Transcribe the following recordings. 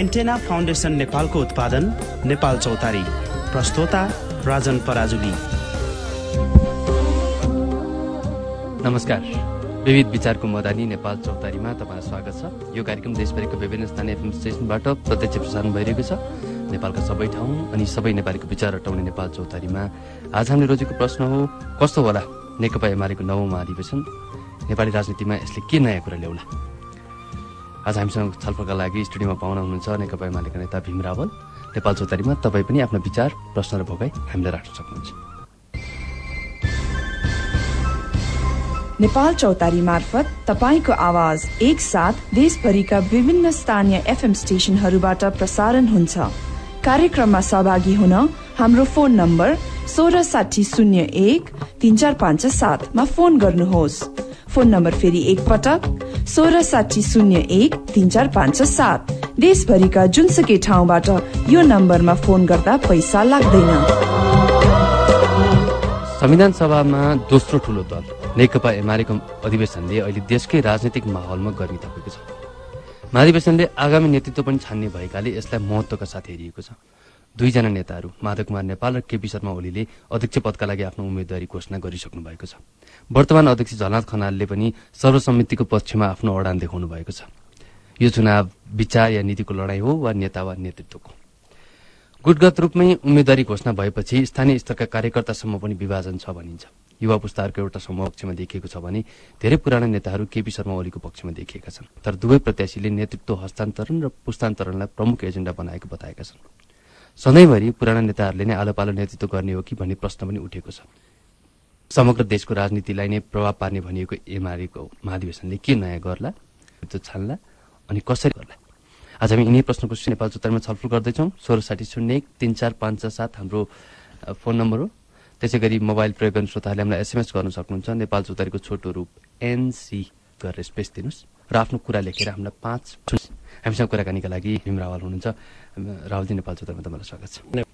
Antenna foundation नेपालको उत्पादन नेपाल चौतारी। प्रस्तोता राजन पराजुली। नमस्कार। विविध विचारको मदानी नेपाल चौतारीमा तपाईँलाई स्वागत छ। यो कार्यक्रम देशभरिको विभिन्न स्थानीय एफएम स्टेसनबाट प्रत्यक्ष प्रसारण भइरहेको छ। नेपालका सबै ठाउँ अनि सबै नेपालीको विचार हटाउने नेपाल चौतारीमा आज हामीले रोजेको प्रश्न हो कस्तो होला? नेकपा एमालेको नवौँ महाधिवेशन। नेपाली राजनीतिमा यसले के नयाँ कुरा ल्याउला? आज हामीसँग छलफलका लागि स्टुडियोमा पाहुना हुनुहुन्छ नेकपा एमालेका नेता भीम रावल। नेपाल चौतारीमा तपाईँ पनि आफ्नो विचार प्रश्न र भोगाई हामीलाई राख्न सक्नुहुन्छ। नेपाल चौतारी मार्फत तपाईँको आवाज एकसाथ देशभरिका विभिन्न स्थानीय एफएम स्टेशनहरूबाट प्रसारण हुन्छ। कार्यक्रममा सहभागी हुन हाम्रो फोन नम्बर सोह्र साठी शून्य एक तिन चार पाँच सातमा फोन गर्नुहोस्। फोन नम्बर फेरि एकपटक सोह्र साठी शून्य एक तिन चार पाँच सात। देशभरिका जुनसुकै ठाउँबाट यो नम्बरमा फोन गर्दा पैसा लाग्दैन। संविधान सभामा दोस्रो ठुलो दल नेकपा एमालेको अधिवेशनले अहिले देशकै राजनैतिक माहौलमा गर्मी थपेको छ। महाधिवेशनले आगामी नेतृत्व पनि छान्ने भएकाले यसलाई महत्वका साथ हेरिएको छ। दुईजना नेताहरू माधव कुमार नेपाल र केपी शर्मा ओलीले अध्यक्ष पदका लागि आफ्नो उम्मेद्वारी घोषणा गरिसक्नु भएको छ। वर्तमान अध्यक्ष झलनाथ खनालले पनि सर्वसम्मतिको पक्षमा आफ्नो अडान देखाउनु भएको छ। यो चुनाव विचार या नीतिको लडाईँ हो वा नेता वा नेतृत्वको। गुटगत रूपमै उम्मेद्वारी घोषणा भएपछि स्थानीय स्तरका कार्यकर्तासम्म पनि विभाजन छ भनिन्छ। युवा पुस्ताहरूको एउटा समूह पक्षमा देखिएको छ भने धेरै पुराना नेताहरू केपी शर्मा ओलीको पक्षमा देखिएका छन्। तर दुवै प्रत्याशीले नेतृत्व हस्तान्तरण र पुस्तान्तरणलाई प्रमुख एजेन्डा बनाएको बताएका छन्। सधैँभरि पुराना नेताहरूले नै आलो पालो नेतृत्व गर्ने हो कि भन्ने प्रश्न पनि उठेको छ। समग्र देशको राजनीतिलाई नै प्रभाव पार्ने भनिएको एमालेको महाधिवेशनले के नयाँ गर्ला नेतृत्व छान्ला अनि कसरी गर्ला? आज हामी यिनै प्रश्नको नेपाल चौतारीमा छलफल गर्दैछौँ। सोह्र साठी शून्य एक तिन चार पाँच सात हाम्रो फोन नम्बर हो। त्यसै गरी मोबाइल प्रयोग गर्ने श्रोताहरूले हामीलाई एसएमएस गर्न सक्नुहुन्छ। नेपाल चौतारीको छोटो रूप एनसी गरेर स्पेस दिनुहोस् र आफ्नो कुरा लेखेर हामीलाई पाँच हामीसँग कुराकानीका लागि भीम रावल हुनुहुन्छ। रावलजी नेपाल चौतारीमा तपाईँलाई स्वागत छ।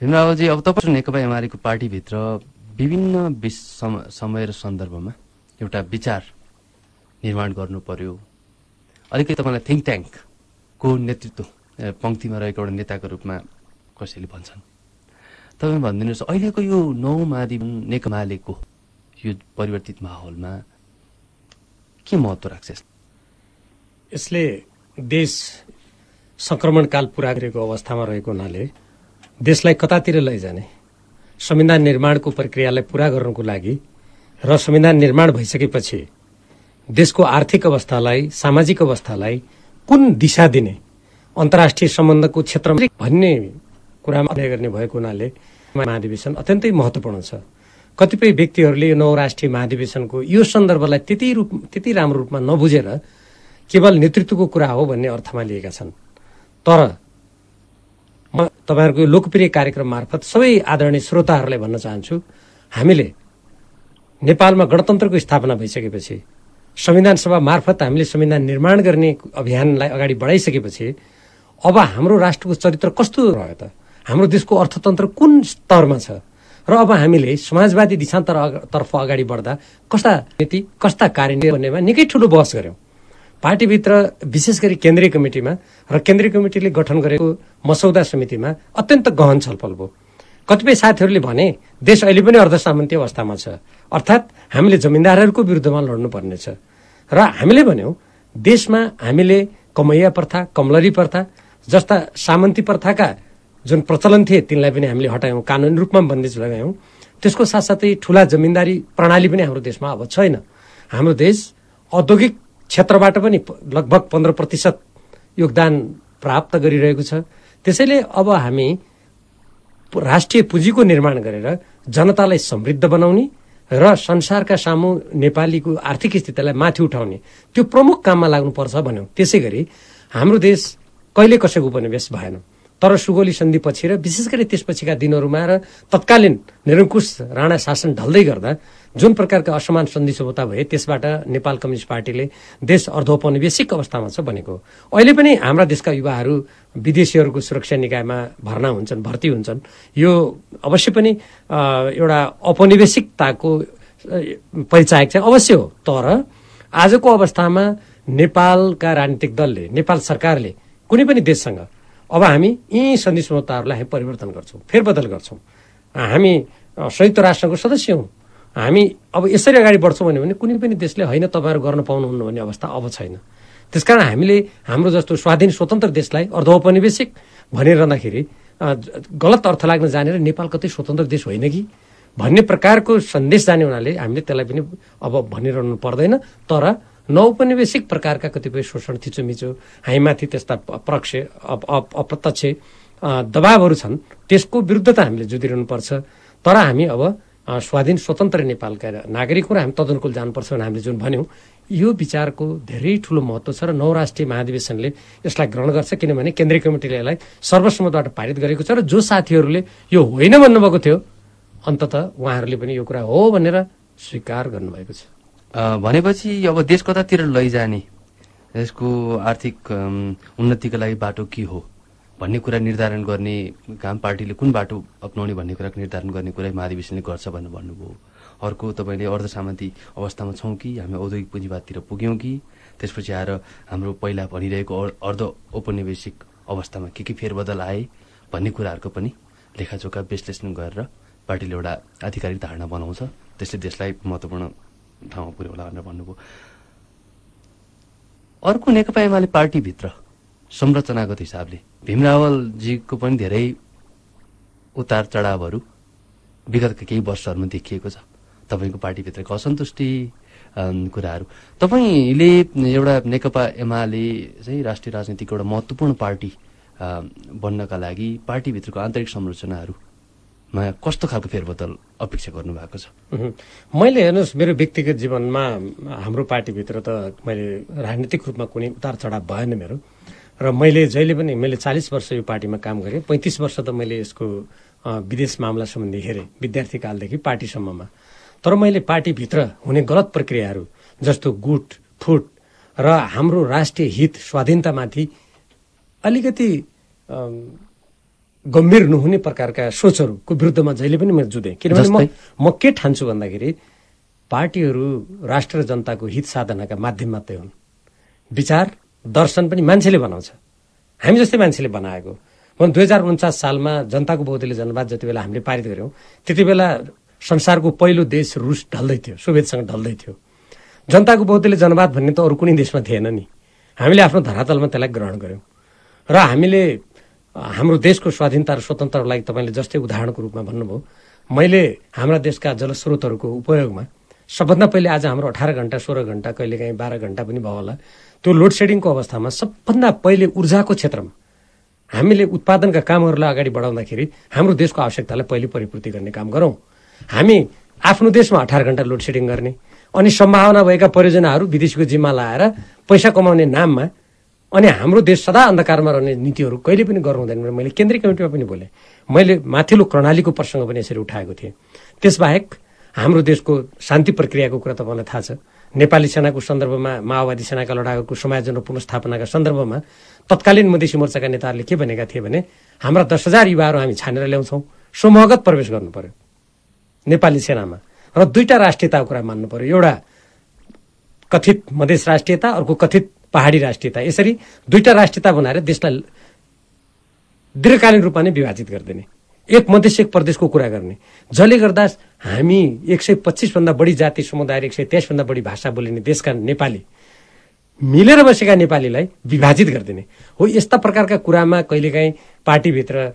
भीम रावलजी अब तपाईँ नेकपा एमालेको पार्टीभित्र विभिन्न समय र सन्दर्भमा एउटा विचार निर्माण गर्नु पर्यो। अलिकति तपाईँलाई थिङ्क ट्याङ्कको नेतृत्व पङ्क्तिमा रहेको एउटा नेताको रूपमा कसैले भन्छन्? तपाईँ भनिदिनुहोस् अहिलेको यो नौ माधि नेकमालेको यो परिवर्तित माहौलमा के महत्त्व राख्छ यसले देश सङ्क्रमणकाल पुरा गरेको अवस्थामा रहेको हुनाले देशलाई कतातिर लैजाने। संविधान निर्माणको प्रक्रियालाई पुरा गर्नको लागि र संविधान निर्माण भइसकेपछि देशको आर्थिक अवस्थालाई सामाजिक अवस्थालाई कुन दिशा दिने अन्तर्राष्ट्रिय सम्बन्धको क्षेत्रमा भन्ने कुरामा अध्यय गर्ने भएको हुनाले महाधिवेशन अत्यन्तै महत्त्वपूर्ण छ। कतिपय व्यक्तिहरूले यो नौ राष्ट्रिय महाधिवेशनको यो सन्दर्भलाई त्यति रूप त्यति राम्रो रूपमा नबुझेर केवल नेतृत्वको कुरा हो भन्ने अर्थमा लिएका छन्। तर म तपाईँहरूको यो लोकप्रिय कार्यक्रम मार्फत सबै आदरणीय श्रोताहरूलाई भन्न चाहन्छु हामीले नेपालमा गणतन्त्रको स्थापना भइसकेपछि संविधान सभा मार्फत हामीले संविधान निर्माण गर्ने अभियानलाई अगाडि बढाइसकेपछि अब हाम्रो राष्ट्रको चरित्र कस्तो रह्यो त? हाम्रो देशको अर्थतन्त्र कुन स्तरमा छ? र अब हामीले समाजवादी दिशान्तर तर्फ अगाडि बढ्दा कस्ता नीति कस्ता कार्य भन्नेमा निकै ठुलो बहस गऱ्यौँ। पार्टीभित्र विशेष गरी केन्द्रीय कमिटीमा र केन्द्रीय कमिटीले गठन गरेको मसौदा समितिमा अत्यन्त गहन छलफल भयो। कतिपय साथीहरूले भने देश अहिले पनि अर्धसामन्ती अवस्थामा छ। अर्थात् हामीले जमिनदारहरूको विरुद्धमा लड्नुपर्नेछ। र हामीले भन्यौँ देशमा हामीले कमैया प्रथा कमलरी प्रथा जस्ता सामन्ती प्रथाका जुन प्रचलन थिए तिनलाई पनि हामीले हटायौँ कानुनी रूपमा बन्देज लगायौँ त्यसको साथसाथै ठुला जमिनदारी प्रणाली पनि हाम्रो देशमा अब छैन। हाम्रो देश औद्योगिक क्षेत्रबाट पनि लगभग पन्ध्र प्रतिशत योगदान प्राप्त गरिरहेको छ। त्यसैले अब हामी राष्ट्रिय पुँजीको निर्माण गरेर जनतालाई समृद्ध बनाउने र संसारका सामु नेपालीको आर्थिक स्थितिलाई माथि उठाउने त्यो प्रमुख काममा लाग्नुपर्छ भन्यौँ। त्यसै गरी हाम्रो देश कहिले कसैको उपनिवेश भएन। तर सुगोली सन्धि पछि र विशेष गरी त्यसपछिका दिनहरूमा र तत्कालीन निरङ्कुश राणा शासन ढल्दै गर्दा जुन प्रकारका असमान सन्धि सभ्यता भए त्यसबाट नेपाल कम्युनिस्ट पार्टीले देश अर्धोपनिवेशिक अवस्थामा छ भनेको। अहिले पनि हाम्रा देशका युवाहरू विदेशीहरूको सुरक्षा निकायमा भर्ना हुन्छन् भर्ती हुन्छन्। यो अवश्य पनि एउटा औपनिवेशिकताको परिचायक चाहिँ अवश्य हो। तर आजको अवस्थामा नेपालका राजनीतिक दलले नेपाल सरकारले कुनै पनि देशसँग अब हामी यी सन्धि समझौताहरूलाई हामी परिवर्तन गर्छौँ फेरबदल गर्छौँ। हामी संयुक्त राष्ट्रको सदस्य हौँ। हामी अब यसरी अगाडि बढ्छौँ भन्यो भने कुनै पनि देशले होइन तपाईँहरू गर्न पाउनुहुन्न भन्ने अवस्था अब छैन। त्यसकारण हामीले हाम्रो जस्तो स्वाधीन स्वतन्त्र देशलाई अर्धौपनिवेशिक भनिरहँदाखेरि गलत अर्थ लाग्न जानेर नेपाल कतै स्वतन्त्र देश होइन कि? भन्ने प्रकारको सन्देश जाने हुनाले हामीले त्यसलाई पनि अब भनिरहनु पर्दैन। तर नौपनिवेशिक प्रकारका कतिपय शोषण थिचोमिचो हामीमाथि त्यस्ता प्रक्ष अप- अप- अप्रत्यक्ष दबावहरू छन् त्यसको विरुद्ध त हामीले जुधिरहनु पर्छ। तर हामी अब स्वाधीन स्वतन्त्र नेपालका नागरिक हामी तदनुकूल जानुपर्छ भने हामीले जुन भन्यौँ यो विचारको धेरै ठुलो महत्त्व छ र नौ राष्ट्रिय महाधिवेशनले यसलाई ग्रहण गर्छ किनभने केन्द्रीय कमिटीले यसलाई सर्वसम्मतबाट पारित गरेको छ र जो साथीहरूले यो होइन भन्नुभएको थियो अन्तत उहाँहरूले पनि यो कुरा हो भनेर स्वीकार गर्नुभएको छ। भनेपछि अब देश कतातिर लैजाने यसको आर्थिक उन्नतिको लागि बाटो के हो? भन्ने कुरा निर्धारण गर्ने काम पार्टीले कुन बाटो अप्नाउने भन्ने कुराको निर्धारण गर्ने कुरा महाधिवेशनले गर्छ भनेर भन्नुभयो। अर्को तपाईँले अर्धसामन्ती अवस्थामा छौँ कि हामी औद्योगिक पुँजीवादतिर पुग्यौँ कि त्यसपछि आएर हाम्रो पहिला भनिरहेको अर- अर्ध औपनिवेशिक अवस्थामा के के फेरबदल आए भन्ने कुराहरूको पनि लेखाजोखा विश्लेषण गरेर पार्टीले एउटा आधिकारिक धारणा बनाउँछ। त्यसले देशलाई महत्त्वपूर्ण ठाउँमा पुर्याउला भनेर भन्नुभयो। अर्को नेकपा एमाले पार्टीभित्र संरचनागत हिसाबले। भीमरावलजीको पनि धेरै उतार चढावहरू विगतका केही वर्षहरूमा देखिएको छ। तपाईँको पार्टीभित्रको असन्तुष्टि कुराहरू। तपाईँले एउटा नेकपा एमाले चाहिँ राष्ट्रिय राजनीतिको एउटा महत्त्वपूर्ण पार्टी बन्नका लागि पार्टीभित्रको आन्तरिक संरचनाहरूमा कस्तो खालको फेरबदल अपेक्षा गर्नुभएको छ। मैले हेर्नुहोस् मेरो व्यक्तिगत जीवनमा हाम्रो पार्टीभित्र त मैले राजनीतिक रूपमा कुनै उतार चढाव भएन मेरो। र मैले जहिले पनि मैले चालिस वर्ष यो पार्टीमा काम गरेँ पैँतिस वर्ष त मैले यसको विदेश मामला सम्बन्धी हेरेँ विद्यार्थी कालदेखि पार्टीसम्ममा। तर मैले पार्टीभित्र हुने गलत प्रक्रियाहरू जस्तो गुट फुट र हाम्रो राष्ट्रिय हित स्वाधीनतामाथि अलिकति गम्भीर नहुने प्रकारका सोचहरूको विरुद्धमा जहिले पनि मैले जुधेँ। किनभने म? म के ठान्छु भन्दाखेरि पार्टीहरू राष्ट्र र जनताको हित साधनाका माध्यम मात्रै हुन्। विचार दर्शन पनि मान्छेले बनाउँछ। हामी जस्तै मान्छेले बनाएको। म दुई हजार उन्चास सालमा जनताको बहुदलीय जनवाद जति बेला हामीले पारित गऱ्यौँ त्यति बेला संसारको पहिलो देश रुस ढल्दै थियो सोभियतसँग ढल्दै थियो। जनताको बहुदलीय जनवाद भन्ने त अरू कुनै देशमा थिएन नि। हामीले आफ्नो धरातलमा त्यसलाई ग्रहण गऱ्यौँ। र हामीले हाम्रो देशको स्वाधीनता र स्वतन्त्रको लागि तपाईँले जस्तै उदाहरणको रूपमा भन्नुभयो मैले हाम्रा देशका जलस्रोतहरूको उपयोगमा सबभन्दा पहिले आज हाम्रो अठार घन्टा सोह्र घन्टा कहिलेकाहीँ बाह्र घन्टा पनि भयो होला। त्यो लोड सेडिङको अवस्थामा सबभन्दा पहिले ऊर्जाको क्षेत्रमा हामीले उत्पादनका कामहरूलाई अगाडि बढाउँदाखेरि हाम्रो देशको आवश्यकतालाई पहिले परिपूर्ति गर्ने काम गरौँ। हामी आफ्नो देशमा अठार घन्टा लोड सेडिङ गर्ने अनि सम्भावना भएका परियोजनाहरू विदेशीको जिम्मा लाएर पैसा कमाउने नाममा अनि हाम्रो देश सदा अन्धकारमा रहने नीतिहरू कहिले पनि गर्नु हुँदैन भनेर मैले केन्द्रीय कमिटीमा पनि बोलेँ। मैले माथिल्लो प्रणालीको प्रसङ्ग पनि यसरी उठाएको थिएँ। त्यसबाहेक हाम्रो देशको शान्ति प्रक्रियाको कुरा तपाईँलाई थाहा छ। नेपाली सेनाको सन्दर्भमा माओवादी सेनाका लडाकुको समायोजन र पुनस्थापनाका सन्दर्भमा तत्कालीन मधेसी मोर्चाका नेताहरूले के भनेका थिए भने हाम्रा दस हजार युवाहरू हामी छानेर ल्याउँछौँ। समूहगत प्रवेश गर्नु पर्यो नेपाली सेनामा र दुईटा राष्ट्रियताको कुरा मान्नु पर्यो। एउटा कथित मधेस राष्ट्रियता अर्को कथित पहाडी राष्ट्रियता। यसरी दुईटा राष्ट्रियता बनाएर देशलाई दीर्घकालीन रूपमा नै विभाजित गरिदिने एक मधेस एक प्रदेशको कुरा गर्ने। जसले गर्दा हामी एक सय पच्चिसभन्दा बढी जाति समुदाय एक सय तेइसभन्दा बढी भाषा बोलिने देशका नेपाली मिलेर बसेका नेपालीलाई विभाजित गरिदिने। हो यस्ता प्रकारका कुरामा कहिलेकाहीँ पार्टीभित्र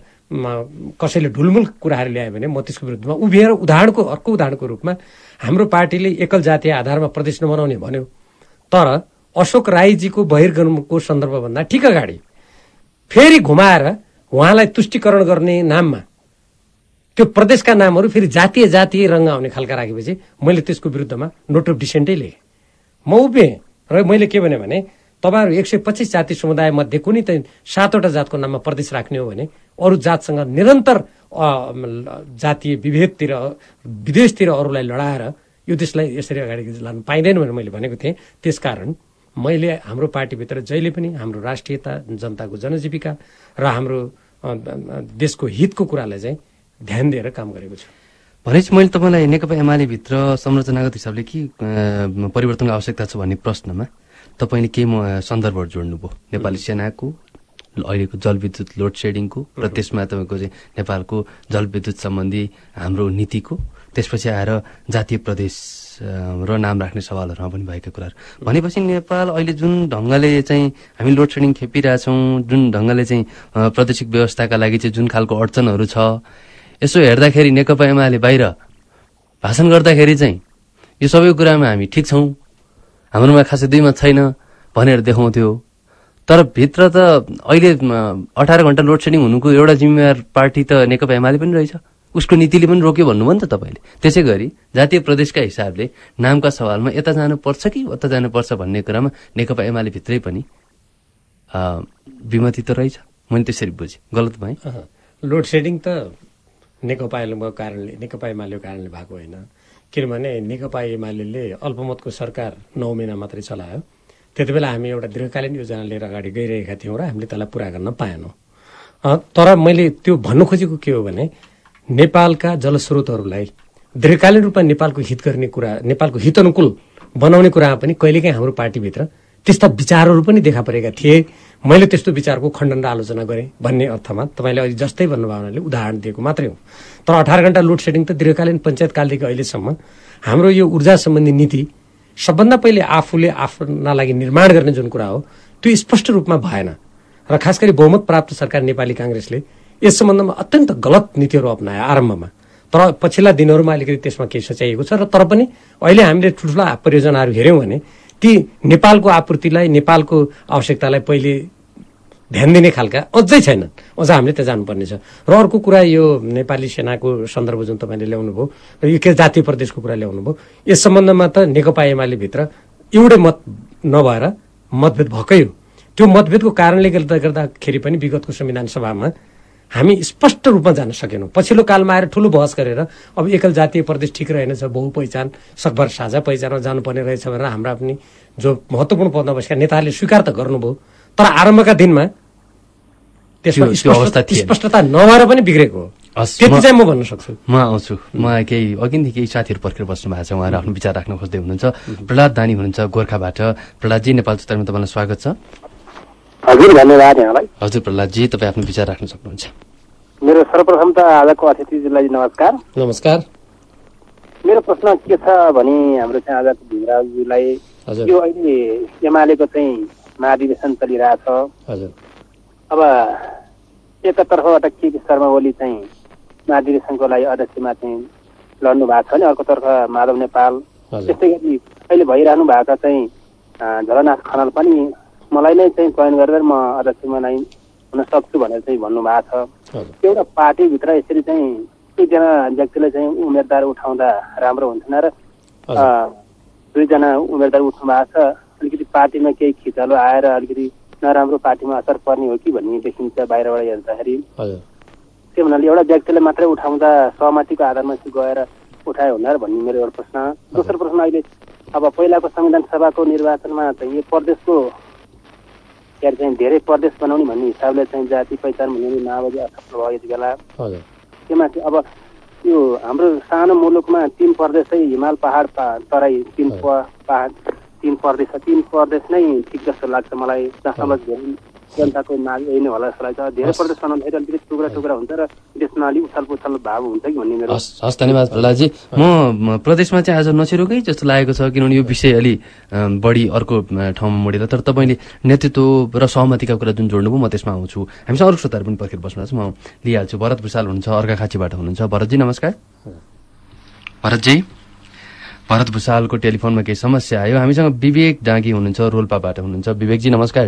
कसैले ढुलमुल कुराहरू ल्यायो भने म त्यसको विरुद्धमा उभिएर उदाहरणको अर्को उदाहरणको रूपमा हाम्रो पार्टीले एकल जातीय आधारमा प्रदेश नबनाउने भन्यो। तर अशोक राईजीको बहिर्गमनको सन्दर्भभन्दा ठिक अगाडि फेरि घुमाएर उहाँलाई तुष्टिकरण गर्ने नाममा त्यो प्रदेशका नामहरू फेरि जातीय जातीय रङ्ग आउने खालका राखेपछि मैले त्यसको विरुद्धमा नोट अफ डिसेन्टै लेखेँ म उभिएँ र मैले के भने तपाईँहरू एक सय पच्चिस जाति समुदाय मध्ये कुनै त सातवटा जातको नाममा प्रदेश राख्ने हो भने अरू जातसँग निरन्तर जातीय विभेदतिर विदेशतिर अरूलाई लडाएर यो देशलाई यसरी अगाडि लानु पाइँदैन भनेर मैले भनेको थिएँ। त्यसकारण मैले हाम्रो पार्टीभित्र जहिले पनि हाम्रो राष्ट्रियता जनताको जनजीविका र हाम्रो देशको हितको कुरालाई चाहिँ ध्यान दिएर काम गरेको छु। भनेपछि मैले तपाईँलाई नेकपा एमाले भित्र संरचनागत हिसाबले के परिवर्तनको आवश्यकता छ भन्ने प्रश्नमा तपाईँले केही म सन्दर्भहरू जोड्नुभयो। नेपाली सेनाको अहिलेको जलविद्युत लोड सेडिङको र त्यसमा तपाईँको चाहिँ नेपालको जलविद्युत सम्बन्धी हाम्रो नीतिको त्यसपछि आएर जातीय प्रदेश र नाम राख्ने सवालहरूमा पनि भएका कुराहरू। भनेपछि नेपाल अहिले जुन ढङ्गले चाहिँ हामी लोड सेडिङ खेपिरहेछौँ जुन ढङ्गले चाहिँ प्रादेशिक व्यवस्थाका लागि चाहिँ जुन खालको अडचनहरू छ यसो हेर्दाखेरि नेकपा एमाले बाहिर भाषण गर्दाखेरि चाहिँ यो सबै कुरामा हामी ठिक छौँ। हाम्रोमा खासै दुई मत छैन भनेर देखाउँथ्यो। तर भित्र त अहिले अठार घन्टा लोड सेडिङ हुनुको एउटा जिम्मेवार पार्टी त नेकपा एमाले पनि रहेछ। उसको नीतिले पनि रोक्यो भन्नुभयो नि त तपाईँले। त्यसै गरी जातीय प्रदेशका हिसाबले नामका सवालमा यता जानुपर्छ कि उता जानुपर्छ भन्ने कुरामा नेकपा एमाले भित्रै पनि विमति त रहेछ। मैले त्यसरी बुझेँ। गलत भएँ। लोड सेडिङ त नेकपा कारणले नेकपा एमालेको कारणले भएको होइन। किनभने नेकपा एमाले अल्पमतको सरकार नौ महिना मात्रै चलायो। त्यति बेला हामी एउटा दीर्घकालीन योजना लिएर अगाडि गइरहेका थियौँ र हामीले त्यसलाई पुरा गर्न पाएनौँ। तर मैले त्यो भन्नु खोजेको के हो भने नेपालका जलस्रोतहरूलाई दीर्घकालीन रूपमा नेपालको हित गर्ने कुरा नेपालको हित अनुकूल बनाउने कुरामा पनि कहिलेकाहीँ हाम्रो पार्टीभित्र त्यस्ता विचारहरू पनि देखा परेका थिए। मैले त्यस्तो विचारको खण्डन र आलोचना गरेँ भन्ने अर्थमा तपाईँले अहिले जस्तै भन्नुभयो हुनाले उदाहरण दिएको मात्रै हो। तर अठार घन्टा लोड सेडिङ त दीर्घकालीन पञ्चायतकालदेखि अहिलेसम्म हाम्रो यो ऊर्जा सम्बन्धी नीति सबभन्दा पहिले आफूले आफ्ना लागि निर्माण गर्ने जुन कुरा हो त्यो स्पष्ट रूपमा भएन। र खास गरी बहुमत प्राप्त सरकार नेपाली काङ्ग्रेसले यस सम्बन्धमा अत्यन्त गलत नीतिहरू अप्नायो आरम्भमा। तर पछिल्ला दिनहरूमा अलिकति त्यसमा केही सच्याइएको छ र तर पनि अहिले हामीले ठुल्ठुला परियोजनाहरू हेऱ्यौँ भने ती नेपालको आपूर्तिलाई नेपालको आवश्यकतालाई पहिले ध्यान दिने खालका अझै छैनन्। अझ हामीले त्यहाँ जानुपर्ने छ र अर्को कुरा यो नेपाली सेनाको सन्दर्भ जुन तपाईँले ल्याउनु भयो र यो के जातीय प्रदेशको कुरा ल्याउनु भयो यस सम्बन्धमा त नेकपा एमाले भित्र एउटै मत नभएर मतभेद भएकै हो। त्यो मतभेदको कारणले गर्दा गर्दाखेरि पनि विगतको संविधान सभामा हामी स्पष्ट रूपमा जान सकेनौँ। पछिल्लो कालमा आएर ठुलो बहस गरेर अब एकल जातीय प्रदेश ठिक रहेनछ बहु पहिचान सकभर साझा पहिचानमा जानुपर्ने रहेछ भनेर हाम्रा पनि जो महत्त्वपूर्ण पदमा बसेका नेताहरूले स्वीकार त गर्नुभयो तर आरम्भका दिनमा त्यसमा। स्पष्टता नभएर पनि बिग्रेको हो। त्यति चाहिँ म भन्न सक्छु। म आउँछु। म केही अघिदेखि केही साथीहरू पर्खेर बस्नु भएको छ उहाँहरू आफ्नो विचार राख्न खोज्दै हुनुहुन्छ। प्रहलाद दानी हुनुहुन्छ गोर्खाबाट। प्रहलादजी नेपाल चौतारीमा तपाईँलाई स्वागत छ। हजुर धन्यवाद यहाँलाई। हजुर प्रहलादजी तपाईँ आफ्नो विचार राख्न सक्नुहुन्छ। मेरो सर्वप्रथम त आजको अतिथिजीलाई नमस्कार। नमस्कार। मेरो प्रश्न के छ भने हाम्रो चाहिँ आजको भीमराजजीलाई हजुर। यो अहिले एमालेको चाहिँ महाधिवेशन चलिरहेछ। अब एकातर्फबाट केपी शर्मा ओली चाहिँ महाधिवेशनको लागि अध्यक्षमा चाहिँ लड्नु भएको छ भने अर्कोतर्फ माधव नेपाल। त्यस्तै गरी अहिले भइरहनु भएको चाहिँ झलनाथ खनाल पनि मलाई नै चाहिँ चयन गरेर म अध्यक्षमा नै हुन सक्छु भनेर चाहिँ भन्नुभएको छ। एउटा पार्टीभित्र यसरी चाहिँ एकजना व्यक्तिले चाहिँ उम्मेदवार उठाउँदा राम्रो हुन्थेन र दुईजना उम्मेदवार उठ्नु भएको छ। अलिकति पार्टीमा केही खिचालो आएर अलिकति नराम्रो पार्टीमा असर पर्ने हो कि भन्ने देखिन्छ बाहिरबाट हेर्दाखेरि। त्यो हुनाले एउटा व्यक्तिले मात्रै उठाउँदा सहमतिको आधारमा चाहिँ गएर उठायो हुँदा भन्ने मेरो एउटा प्रश्न। दोस्रो प्रश्न अहिले अब पहिलाको संविधान सभाको निर्वाचनमा चाहिँ यो प्रदेशको के अरे चाहिँ धेरै प्रदेश बनाउने भन्ने हिसाबले चाहिँ जाति पहिचान भन्ने माओवादी असफल भयो यति बेला चाहिँ अब यो हाम्रो सानो मुलुकमा तिन प्रदेशै हिमाल पहाड तराई तिन पहाड तिन प्रदेश छ तिन प्रदेश नै ठिक जस्तो लाग्छ मलाई। जहाँसम्म धेरै जनताको माग यही नै होला जस्तो लाग्छ धेरै हस्। प्रदेश बनाउँदाखेरि अलिकति टुक्रा टुक्रा हुन्छ र देशमा अलिक उछाल पुछाल भाव हुन्छ कि भन्ने मेरो हस् हस् धन्यवाद प्रहलादजी। म म प्रदेशमा चाहिँ आज नछिरोकै जस्तो लागेको छ किनभने यो विषय अलि बढी अर्को ठाउँमा मोडेर तर तपाईँले नेतृत्व र सहमतिका कुरा जुन जोड्नुभयो म त्यसमा आउँछु। हामीसँग अरू श्रोताहरू पनि पर्खेर बस्नु छ म लिइहाल्छु। भरत भूषाल हुनुहुन्छ अर्घाखाँचीबाट हुनुहुन्छ। भरतजी नमस्कार। भरतजी। भरत भूषालको टेलिफोनमा केही समस्या आयो? हामीसँग विवेक डाँगी हुनुहुन्छ रोल्पाबाट हुनुहुन्छ। विवेकजी नमस्कार।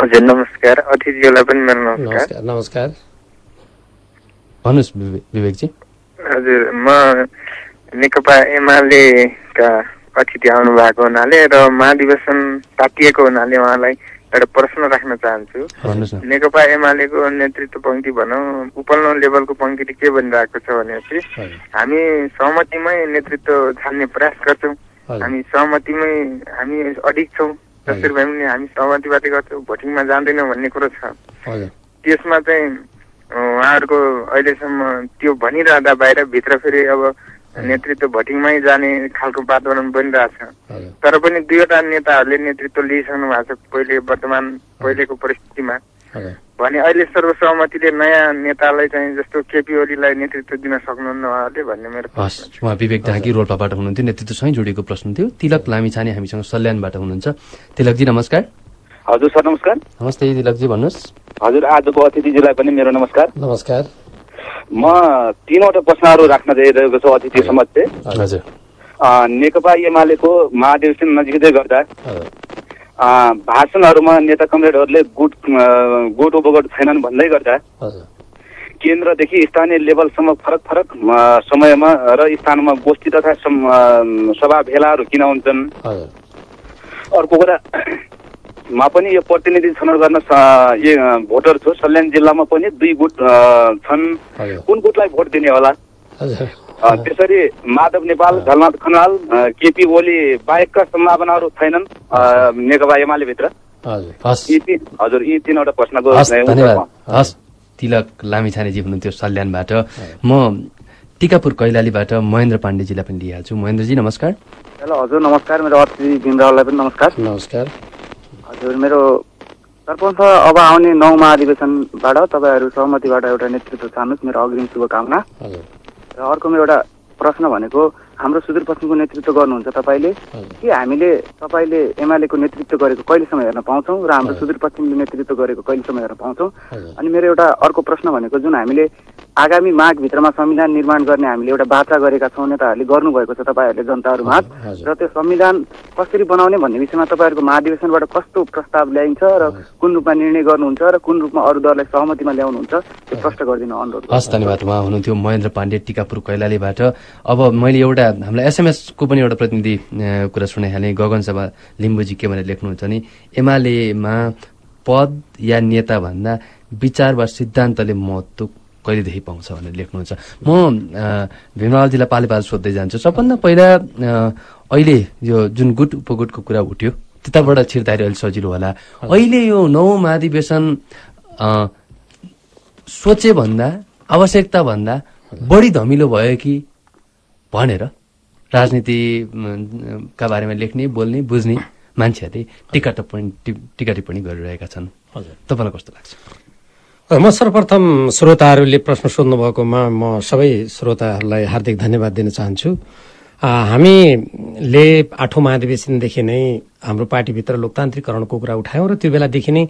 हजुर नमस्कार। अतिथिहरूलाई पनि मेरो नमस्कार। नमस्कार भन्नुहोस् विवे- विवेकजी। हजुर म नेकपा एमालेका अतिथि आउनु भएको हुनाले र महाधिवेशन तातिएको हुनाले उहाँलाई एउटा प्रश्न राख्न चाहन्छु। नेकपा एमालेको नेतृत्व पङ्क्ति भनौँ उपल्लो लेभलको पङ्क्तिले के भनिरहेको छ भनेपछि हामी सहमतिमै नेतृत्व छान्ने प्रयास गर्छौँ। हामी सहमतिमै हामी अडिक छौँ। जसरी भए पनि हामी सहमतिबाटै गर्छौँ भोटिङमा जाँदैनौँ भन्ने कुरो छ। त्यसमा चाहिँ उहाँहरूको अहिलेसम्म त्यो भनिरहँदा बाहिर भित्र फेरि अब नेतृत्व भोटिङमै जाने खालको वातावरण बनिरहेछ तर पनि दुईवटा नेताहरूले नेतृत्व लिइसक्नु भएको छ पहिले वर्तमान पहिलेको परिस्थितिमा। भने अहिले सर्वसहमतिले नयाँ नेतालाई चाहिँ जस्तो केपी ओलीलाई नेतृत्व दिन सक्नुहुन्न उहाँहरूले भन्ने मेरो हस्। उहाँ विवेक ढाकी रोल्पाबाट हुनुहुन्थ्यो नेतृत्वसँगै जोडिएको प्रश्न थियो। तिलक लामिछाने हामीसँग सल्यानबाट हुनुहुन्छ। तिलकजी नमस्कार। हजुर सर नमस्कार। नमस्ते तिलकजी भन्नुहोस्। हजुर आजको अतिथिजीलाई पनि मेरो नमस्कार। नमस्कार। म तिनवटा प्रश्नहरू राख्न गइरहेको छु अतिथि समक्ष। हजुर। अ, नेकपा एमालेको महाधिवेशन नजिकै गर्दा भाषणहरूमा नेता कमरेडहरूले गुट गुट उपगोट छैनन् भन्दै गर्दा केन्द्रदेखि स्थानीय लेभलसम्म फरक फरक समयमा र स्थानमा गोष्ठी तथा सभा भेलाहरू किन हुन्छन्? अर्को कुरा म पनि यो प्रतिनिधि छनौट गर्न भोटर छु। सल्यान जिल्लामा पनि दुई गुट छन्। कुन गुटलाई भोट दिने होला? त्यसरी माधव नेपाल झलनाथ खनाल केपी ओली बाहेकका सम्भावनाहरू छैनन् नेकपा एमाले भित्र हजुर हस्। यी तीन हजुर यी तिनवटा प्रश्नको हस् तिलक लामिछानेजी हुनुहुन्थ्यो सल्यानबाट। म टिकापुर कैलालीबाट महेन्द्र पाण्डेजीलाई पनि लिइहाल्छु। महेन्द्रजी नमस्कार। हेलो हजुर नमस्कार। मेरो अतिथि बिमरावलाई पनि नमस्कार। नमस्कार। हजुर मेरो सरपञ्च अब आउने नौ महाधिवेशनबाट तपाईँहरू सहमतिबाट एउटा नेतृत्व चाहनुहोस् मेरो अग्रिम शुभकामना। हजुर। र अर्को मेरो एउटा प्रश्न भनेको हाम्रो सुदूरपश्चिमको नेतृत्व गर्नुहुन्छ तपाईँले। के हामीले तपाईँले एमालेको नेतृत्व गरेको कहिलेसम्म हेर्न पाउँछौँ र हाम्रो। सुदूरपश्चिमले नेतृत्व गरेको कहिलेसम्म हेर्न पाउँछौँ? अनि मेरो एउटा अर्को प्रश्न भनेको जुन हामीले आगामी माघभित्रमा संविधान निर्माण गर्ने हामीले एउटा बाचा गरेका छौँ नेताहरूले गर्नुभएको छ तपाईँहरूले जनताहरू माझ हजुर। र त्यो संविधान कसरी बनाउने भन्ने विषयमा तपाईँहरूको महाधिवेशनबाट कस्तो प्रस्ताव ल्याइन्छ र कुन रूपमा निर्णय गर्नुहुन्छ र कुन रूपमा अरू दललाई सहमतिमा ल्याउनुहुन्छ त्यो प्रश्न गरिदिनु अनुरोध। हस् धन्यवाद। उहाँ हुनुहुन्थ्यो महेन्द्र पाण्डे टिकापुर कैलालीबाट। अब मैले एउटा हामीलाई एसएमएसको पनि एउटा प्रतिनिधि कुरा सुनाइहालेँ। गगन सभा लिम्बुजी के भनेर लेख्नुहुन्छ भने एमालेमा पद या नेता भन्दा विचार वा सिद्धान्तले महत्त्व कहिलेदेखि पाउँछ भनेर लेख्नुहुन्छ। म अ, भीमरावजीलाई पाले पालो सोध्दै जान्छु। सबभन्दा पहिला अहिले यो जुन गुट उपगुटको कुरा उठ्यो त्यताबाट छिर्दाखेरि अलिक सजिलो होला। अहिले यो नौ महाधिवेशन अ, सोचे भन्दा आवश्यकता भन्दा बढी धमिलो भयो कि भनेर राजनीति म, का बारेमा लेख्ने बोल्ने बुझ्ने मान्छेहरूले टिका टिप्पणी टिप- टिका टिप्पणी गरिरहेका छन्। हजुर। तपाईँलाई कस्तो लाग्छ? म सर्वप्रथम श्रोताहरूले प्रश्न सोध्नुभएकोमा म सबै श्रोताहरूलाई हार्दिक धन्यवाद दिन चाहन्छु। हामीले आठौँ महाधिवेशनदेखि नै हाम्रो पार्टीभित्र लोकतान्त्रिकरणको कुरा उठायौँ र त्यो बेलादेखि नै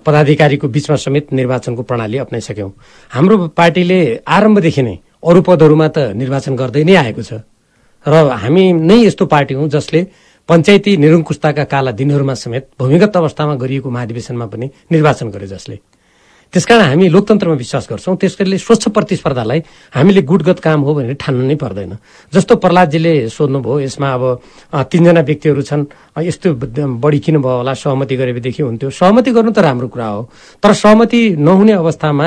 पदाधिकारीको बिचमा समेत निर्वाचनको प्रणाली अप्नाइसक्यौँ। हाम्रो पार्टीले आरम्भदेखि नै अरू पदहरूमा त निर्वाचन गर्दै नै आएको छ। र हामी नै यस्तो पार्टी हौँ जसले पञ्चायती निरङ्कुशताका काला दिनहरूमा समेत भूमिगत अवस्थामा गरिएको महाधिवेशनमा पनि निर्वाचन गरे जसले। त्यसकारण हामी लोकतन्त्रमा विश्वास गर्छौँ। त्यसैले स्वच्छ प्रतिस्पर्धालाई हामीले गुटगत काम हो भनेर ठान्नु नै पर्दैन। जस्तो प्रहलादजीले सोध्नुभयो यसमा अब तिनजना व्यक्तिहरू छन्। यस्तो बढी किन भयो होला? सहमति गरेदेखि हुन्थ्यो। सहमति गर्नु त राम्रो कुरा हो। तर सहमति नहुने अवस्थामा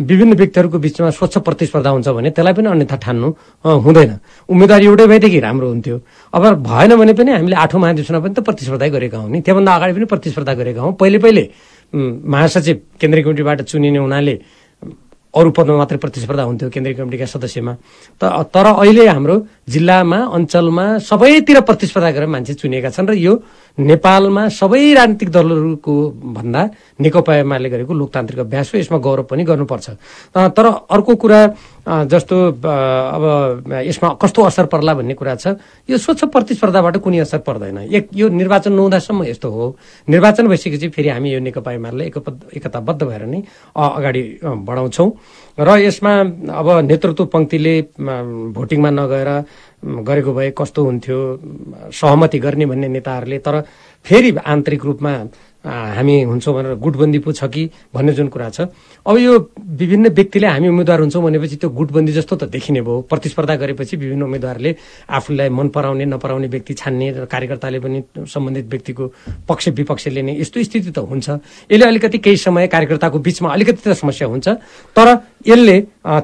विभिन्न व्यक्तिहरूको बिचमा स्वच्छ प्रतिस्पर्धा हुन्छ भने त्यसलाई पनि अन्यथा ठान्नु हुँदैन। उम्मेदवार एउटै भएदेखि राम्रो हुन्थ्यो। अब भएन भने पनि हामीले आठौँ महाधिवेशनमा पनि त प्रतिस्पर्धा गरेका हौँ नि। त्योभन्दा अगाडि पनि प्रतिस्पर्धा गरेका हौँ। पहिले पहिले महासचिव केन्द्रीय कमिटीबाट चुनिने हुनाले अरू पदमा मात्रै प्रतिस्पर्धा हुन्थ्यो केन्द्रीय कमिटीका सदस्यमा। त तर अहिले हाम्रो जिल्लामा अञ्चलमा सबैतिर प्रतिस्पर्धा गरेर मान्छे चुनिएका छन् र यो नेपालमा सबै राजनीतिक दलहरूको भन्दा नेकपा एमाले गरेको लोकतान्त्रिक अभ्यास हो यसमा गौरव पनि गर्नुपर्छ। तर अर्को कुरा जस्तो अब यसमा कस्तो असर पर्ला भन्ने कुरा छ यो स्वच्छ प्रतिस्पर्धाबाट कुनै असर पर्दैन। एक यो निर्वाचन नहुँदासम्म यस्तो हो। निर्वाचन भइसकेपछि फेरि हामी यो नेकपा एमाले एकताबद्ध भएर नै अगाडि बढाउँछौँ। र यसमा अब नेतृत्व पङ्क्तिले भोटिङमा नगएर गरेको भए कस्तो हुन्थ्यो सहमति गर्ने भन्ने नेताहरूले तर फेरि आन्तरिक रूपमा हामी हुन्छौँ भनेर गुटबन्दी पो छ कि भन्ने जुन कुरा छ। अब यो विभिन्न व्यक्तिले हामी उम्मेद्वार हुन्छौँ भनेपछि त्यो गुटबन्दी जस्तो त देखिने भयो। प्रतिस्पर्धा गरेपछि विभिन्न उम्मेद्वारले आफूलाई मन पराउने नपराउने व्यक्ति छान्ने र कार्यकर्ताले पनि सम्बन्धित व्यक्तिको पक्ष विपक्ष लिने यस्तो स्थिति त हुन्छ। यसले अलिकति केही समय कार्यकर्ताको बिचमा अलिकति त समस्या हुन्छ। तर यसले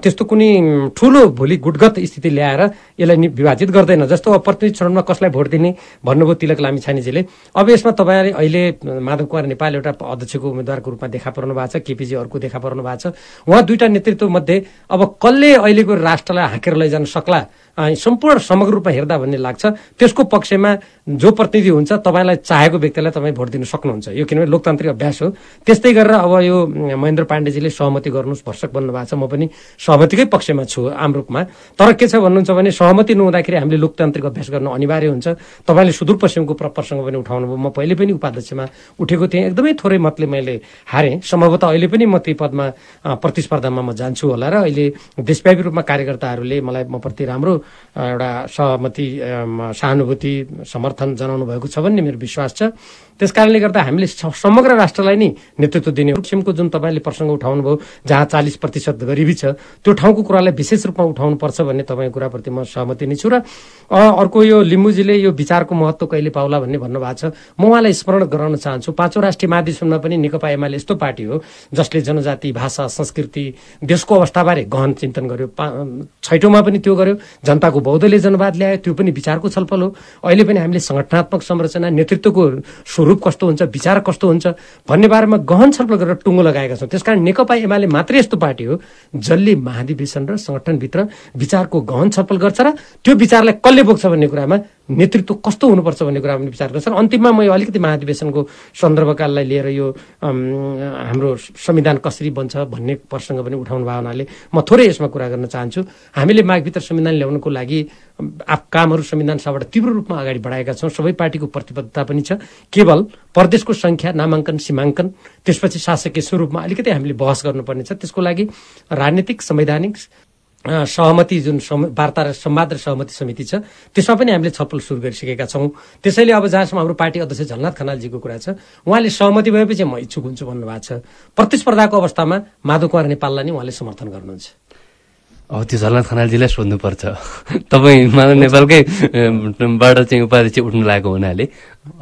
त्यस्तो कुनै ठुलो भोलि गुटगत स्थिति ल्याएर यसलाई विभाजित गर्दैन। जस्तो अब प्रतिनिधि चरणमा कसलाई भोट दिने भन्नुभयो तिलक लामी छानेजीले। अब यसमा तपाईँले अहिले माधव कुमार नेपाल एउटा अध्यक्षको उम्मेद्वारको रूपमा देखा पर्नु भएको छ केपीजी अर्को देखा पर्नु भएको छ। उहाँ दुईटा नेतृत्व मध्ये अब कसले अहिलेको राष्ट्रलाई हाँकेर लैजान सक्ला? सम्पूर्ण समग्र रूपमा हेर्दा भन्ने लाग्छ। त्यसको पक्षमा जो प्रतिनिधि हुन्छ तपाईँलाई चाहेको व्यक्तिलाई तपाईँ भोट दिन सक्नुहुन्छ। यो किनभने लोकतान्त्रिक अभ्यास हो। त्यस्तै गरेर अब यो महेन्द्र पाण्डेजीले सहमति गर्नुहोस् भर्सक भन्नु भएको छ। म पनि सहमतिकै पक्षमा छु आम रूपमा तर के छ भन्नुहुन्छ भने सहमति नहुँदाखेरि हामीले लोकतान्त्रिक अभ्यास गर्न अनिवार्य हुन्छ। तपाईँले सुदूरपश्चिमको प्र- प्रसङ्ग पनि उठाउनु भयो म पहिले पनि उपाध्यक्षमा उठेको थिएँ। एकदमै थोरै मतले मैले हारेँ। सम्भवतः अहिले पनि म त्यही पदमा प्रतिस्पर्धामा म जान्छु होला। र अहिले देशव्यापी रूपमा कार्यकर्ताहरूले मलाई म प्रति राम्रो एउटा सहमति सहानुभूति समर्थन जनाउनु भएको छ भन्ने मेरो विश्वास छ। त्यस कारणले गर्दा हामीले समग्र राष्ट्रलाई नै नेतृत्व दिने पश्चिमको जुन तपाईँले प्रसङ्ग उठाउनु भयो जहाँ चालिस प्रतिशत गरिबी छ त्यो ठाउँको कुरालाई विशेष रूपमा उठाउनु पर्छ भन्ने तपाईँको कुराप्रति म सहमति नै छु र अर्को यो लिम्बुजीले यो विचारको महत्त्व कहिले पाउला भन्ने भन्नुभएको छ। म उहाँलाई स्मरण गराउन चाहन्छु। पाँचौँ राष्ट्रिय महाधिवेशनमा पनि नेकपा एमाले यस्तो पार्टी हो जसले जनजाति भाषा संस्कृति देशको अवस्थाबारे गहन चिन्तन गर्यो। पा- छैटौँमा पनि त्यो गर्यो। जनताको बौद्धले जनवाद ल्यायो त्यो पनि विचारको छलफल हो। अहिले पनि हामीले सङ्गठनात्मक संरचना नेतृत्वको स्वरूप कस्तो हुन्छ विचार कस्तो हुन्छ भन्ने बारेमा गहन छलफल गरेर टुङ्गो लगाएका छौँ। त्यसकारण नेकपा एमाले मात्रै यस्तो पार्टी हो जसले महाधिवेशन र सङ्गठनभित्र विचारको गहन छलफल गर्छ र त्यो विचारलाई कसले बोक्छ भन्ने कुरामा नेतृत्व कस्तो हुनुपर्छ भन्ने कुरामा पनि विचार गर्छ र अन्तिममा म यो अलिकति महाधिवेशनको सन्दर्भकाललाई लिएर यो हाम्रो संविधान कसरी बन्छ भन्ने प्रसङ्ग पनि उठाउनु भयो हुनाले म थोरै यसमा कुरा गर्न चाहन्छु। हामीले मागभित्र संविधान ल्याउनको लागि कामहरू संविधान सभाबाट तीव्र रूपमा अगाडि बढाएका छौँ। सबै पार्टीको प्रतिबद्धता पनि छ। केवल प्रदेशको सङ्ख्या नामाङ्कन सीमाङ्कन त्यसपछि शासकीय स्वरूपमा अलिकति हामीले बहस गर्नुपर्ने छ। त्यसको लागि राजनीतिक संवैधानिक सहमति जुन वार्ता र संवाद र सहमति समिति छ त्यसमा पनि हामीले छलफल सुरु गरिसकेका छौँ। त्यसैले अब जहाँसम्म हाम्रो पार्टी अध्यक्ष झलनाथ खनालजीको कुरा छ उहाँले सहमति भएपछि म इच्छुक हुन्छु भन्नुभएको छ। प्रतिस्पर्धाको अवस्थामा माधव कुमार नेपाललाई नै उहाँले समर्थन गर्नुहुन्छ। अब त्यो झलनाथ खनालजीलाई सोध्नुपर्छ। तपाईँ मानव नेपालकै बाट चाहिँ उपाध्यक्ष उठ्नु लागेको हुनाले।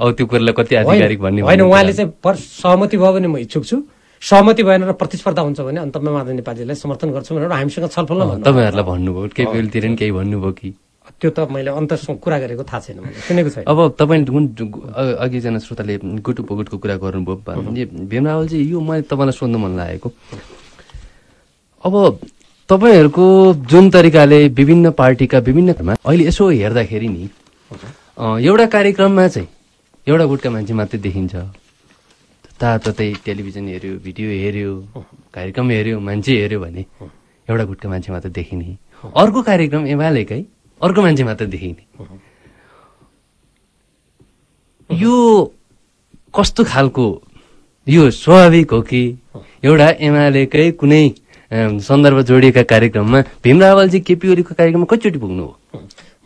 अब त्यो कुरालाई कति आधिकारिक भन्ने होइन उहाँले। चाहिँ सहमति भयो भने म इच्छुक छु। सहमति भएन र प्रतिस्पर्धा हुन्छ भने अन्तमा माधव नेपालजीलाई समर्थन गर्छु भनेर हामीसँग छलफल तपाईँहरूलाई भन्नुभयो केही बेलतिर नि केही भन्नुभयो कि? त्यो त मैले अन्तरसँग कुरा गरेको थाहा छैन मैले सुनेको छैन। अब तपाईँले जुन अ- अघि एकजना श्रोताले गुटु पगुटको कुरा गर्नुभयो भने भीम रावलजी यो मैले तपाईँलाई सोध्नु मन लागेको। अब तपाईँहरूको जुन तरिकाले विभिन्न पार्टीका विभिन्न अहिले यसो हेर्दाखेरि नि एउटा कार्यक्रममा चाहिँ एउटा गुटका मान्छे मात्रै देखिन्छ। ताततै टेलिभिजन हेऱ्यो भिडियो हेऱ्यो कार्यक्रम हेऱ्यो मान्छे हेऱ्यो भने एउटा गुटका मान्छे मात्र देखिने। अर्को कार्यक्रम एमालेकै अर्को मान्छे मात्र देखिने। यो कस्तो खालको यो स्वाभाविक हो कि एउटा एमालेकै कुनै सन्दर्भ जोडिएका कार्यक्रममा भीम रावलजी केपी ओलीको कार्यक्रममा कतिचोटि पुग्नु हो?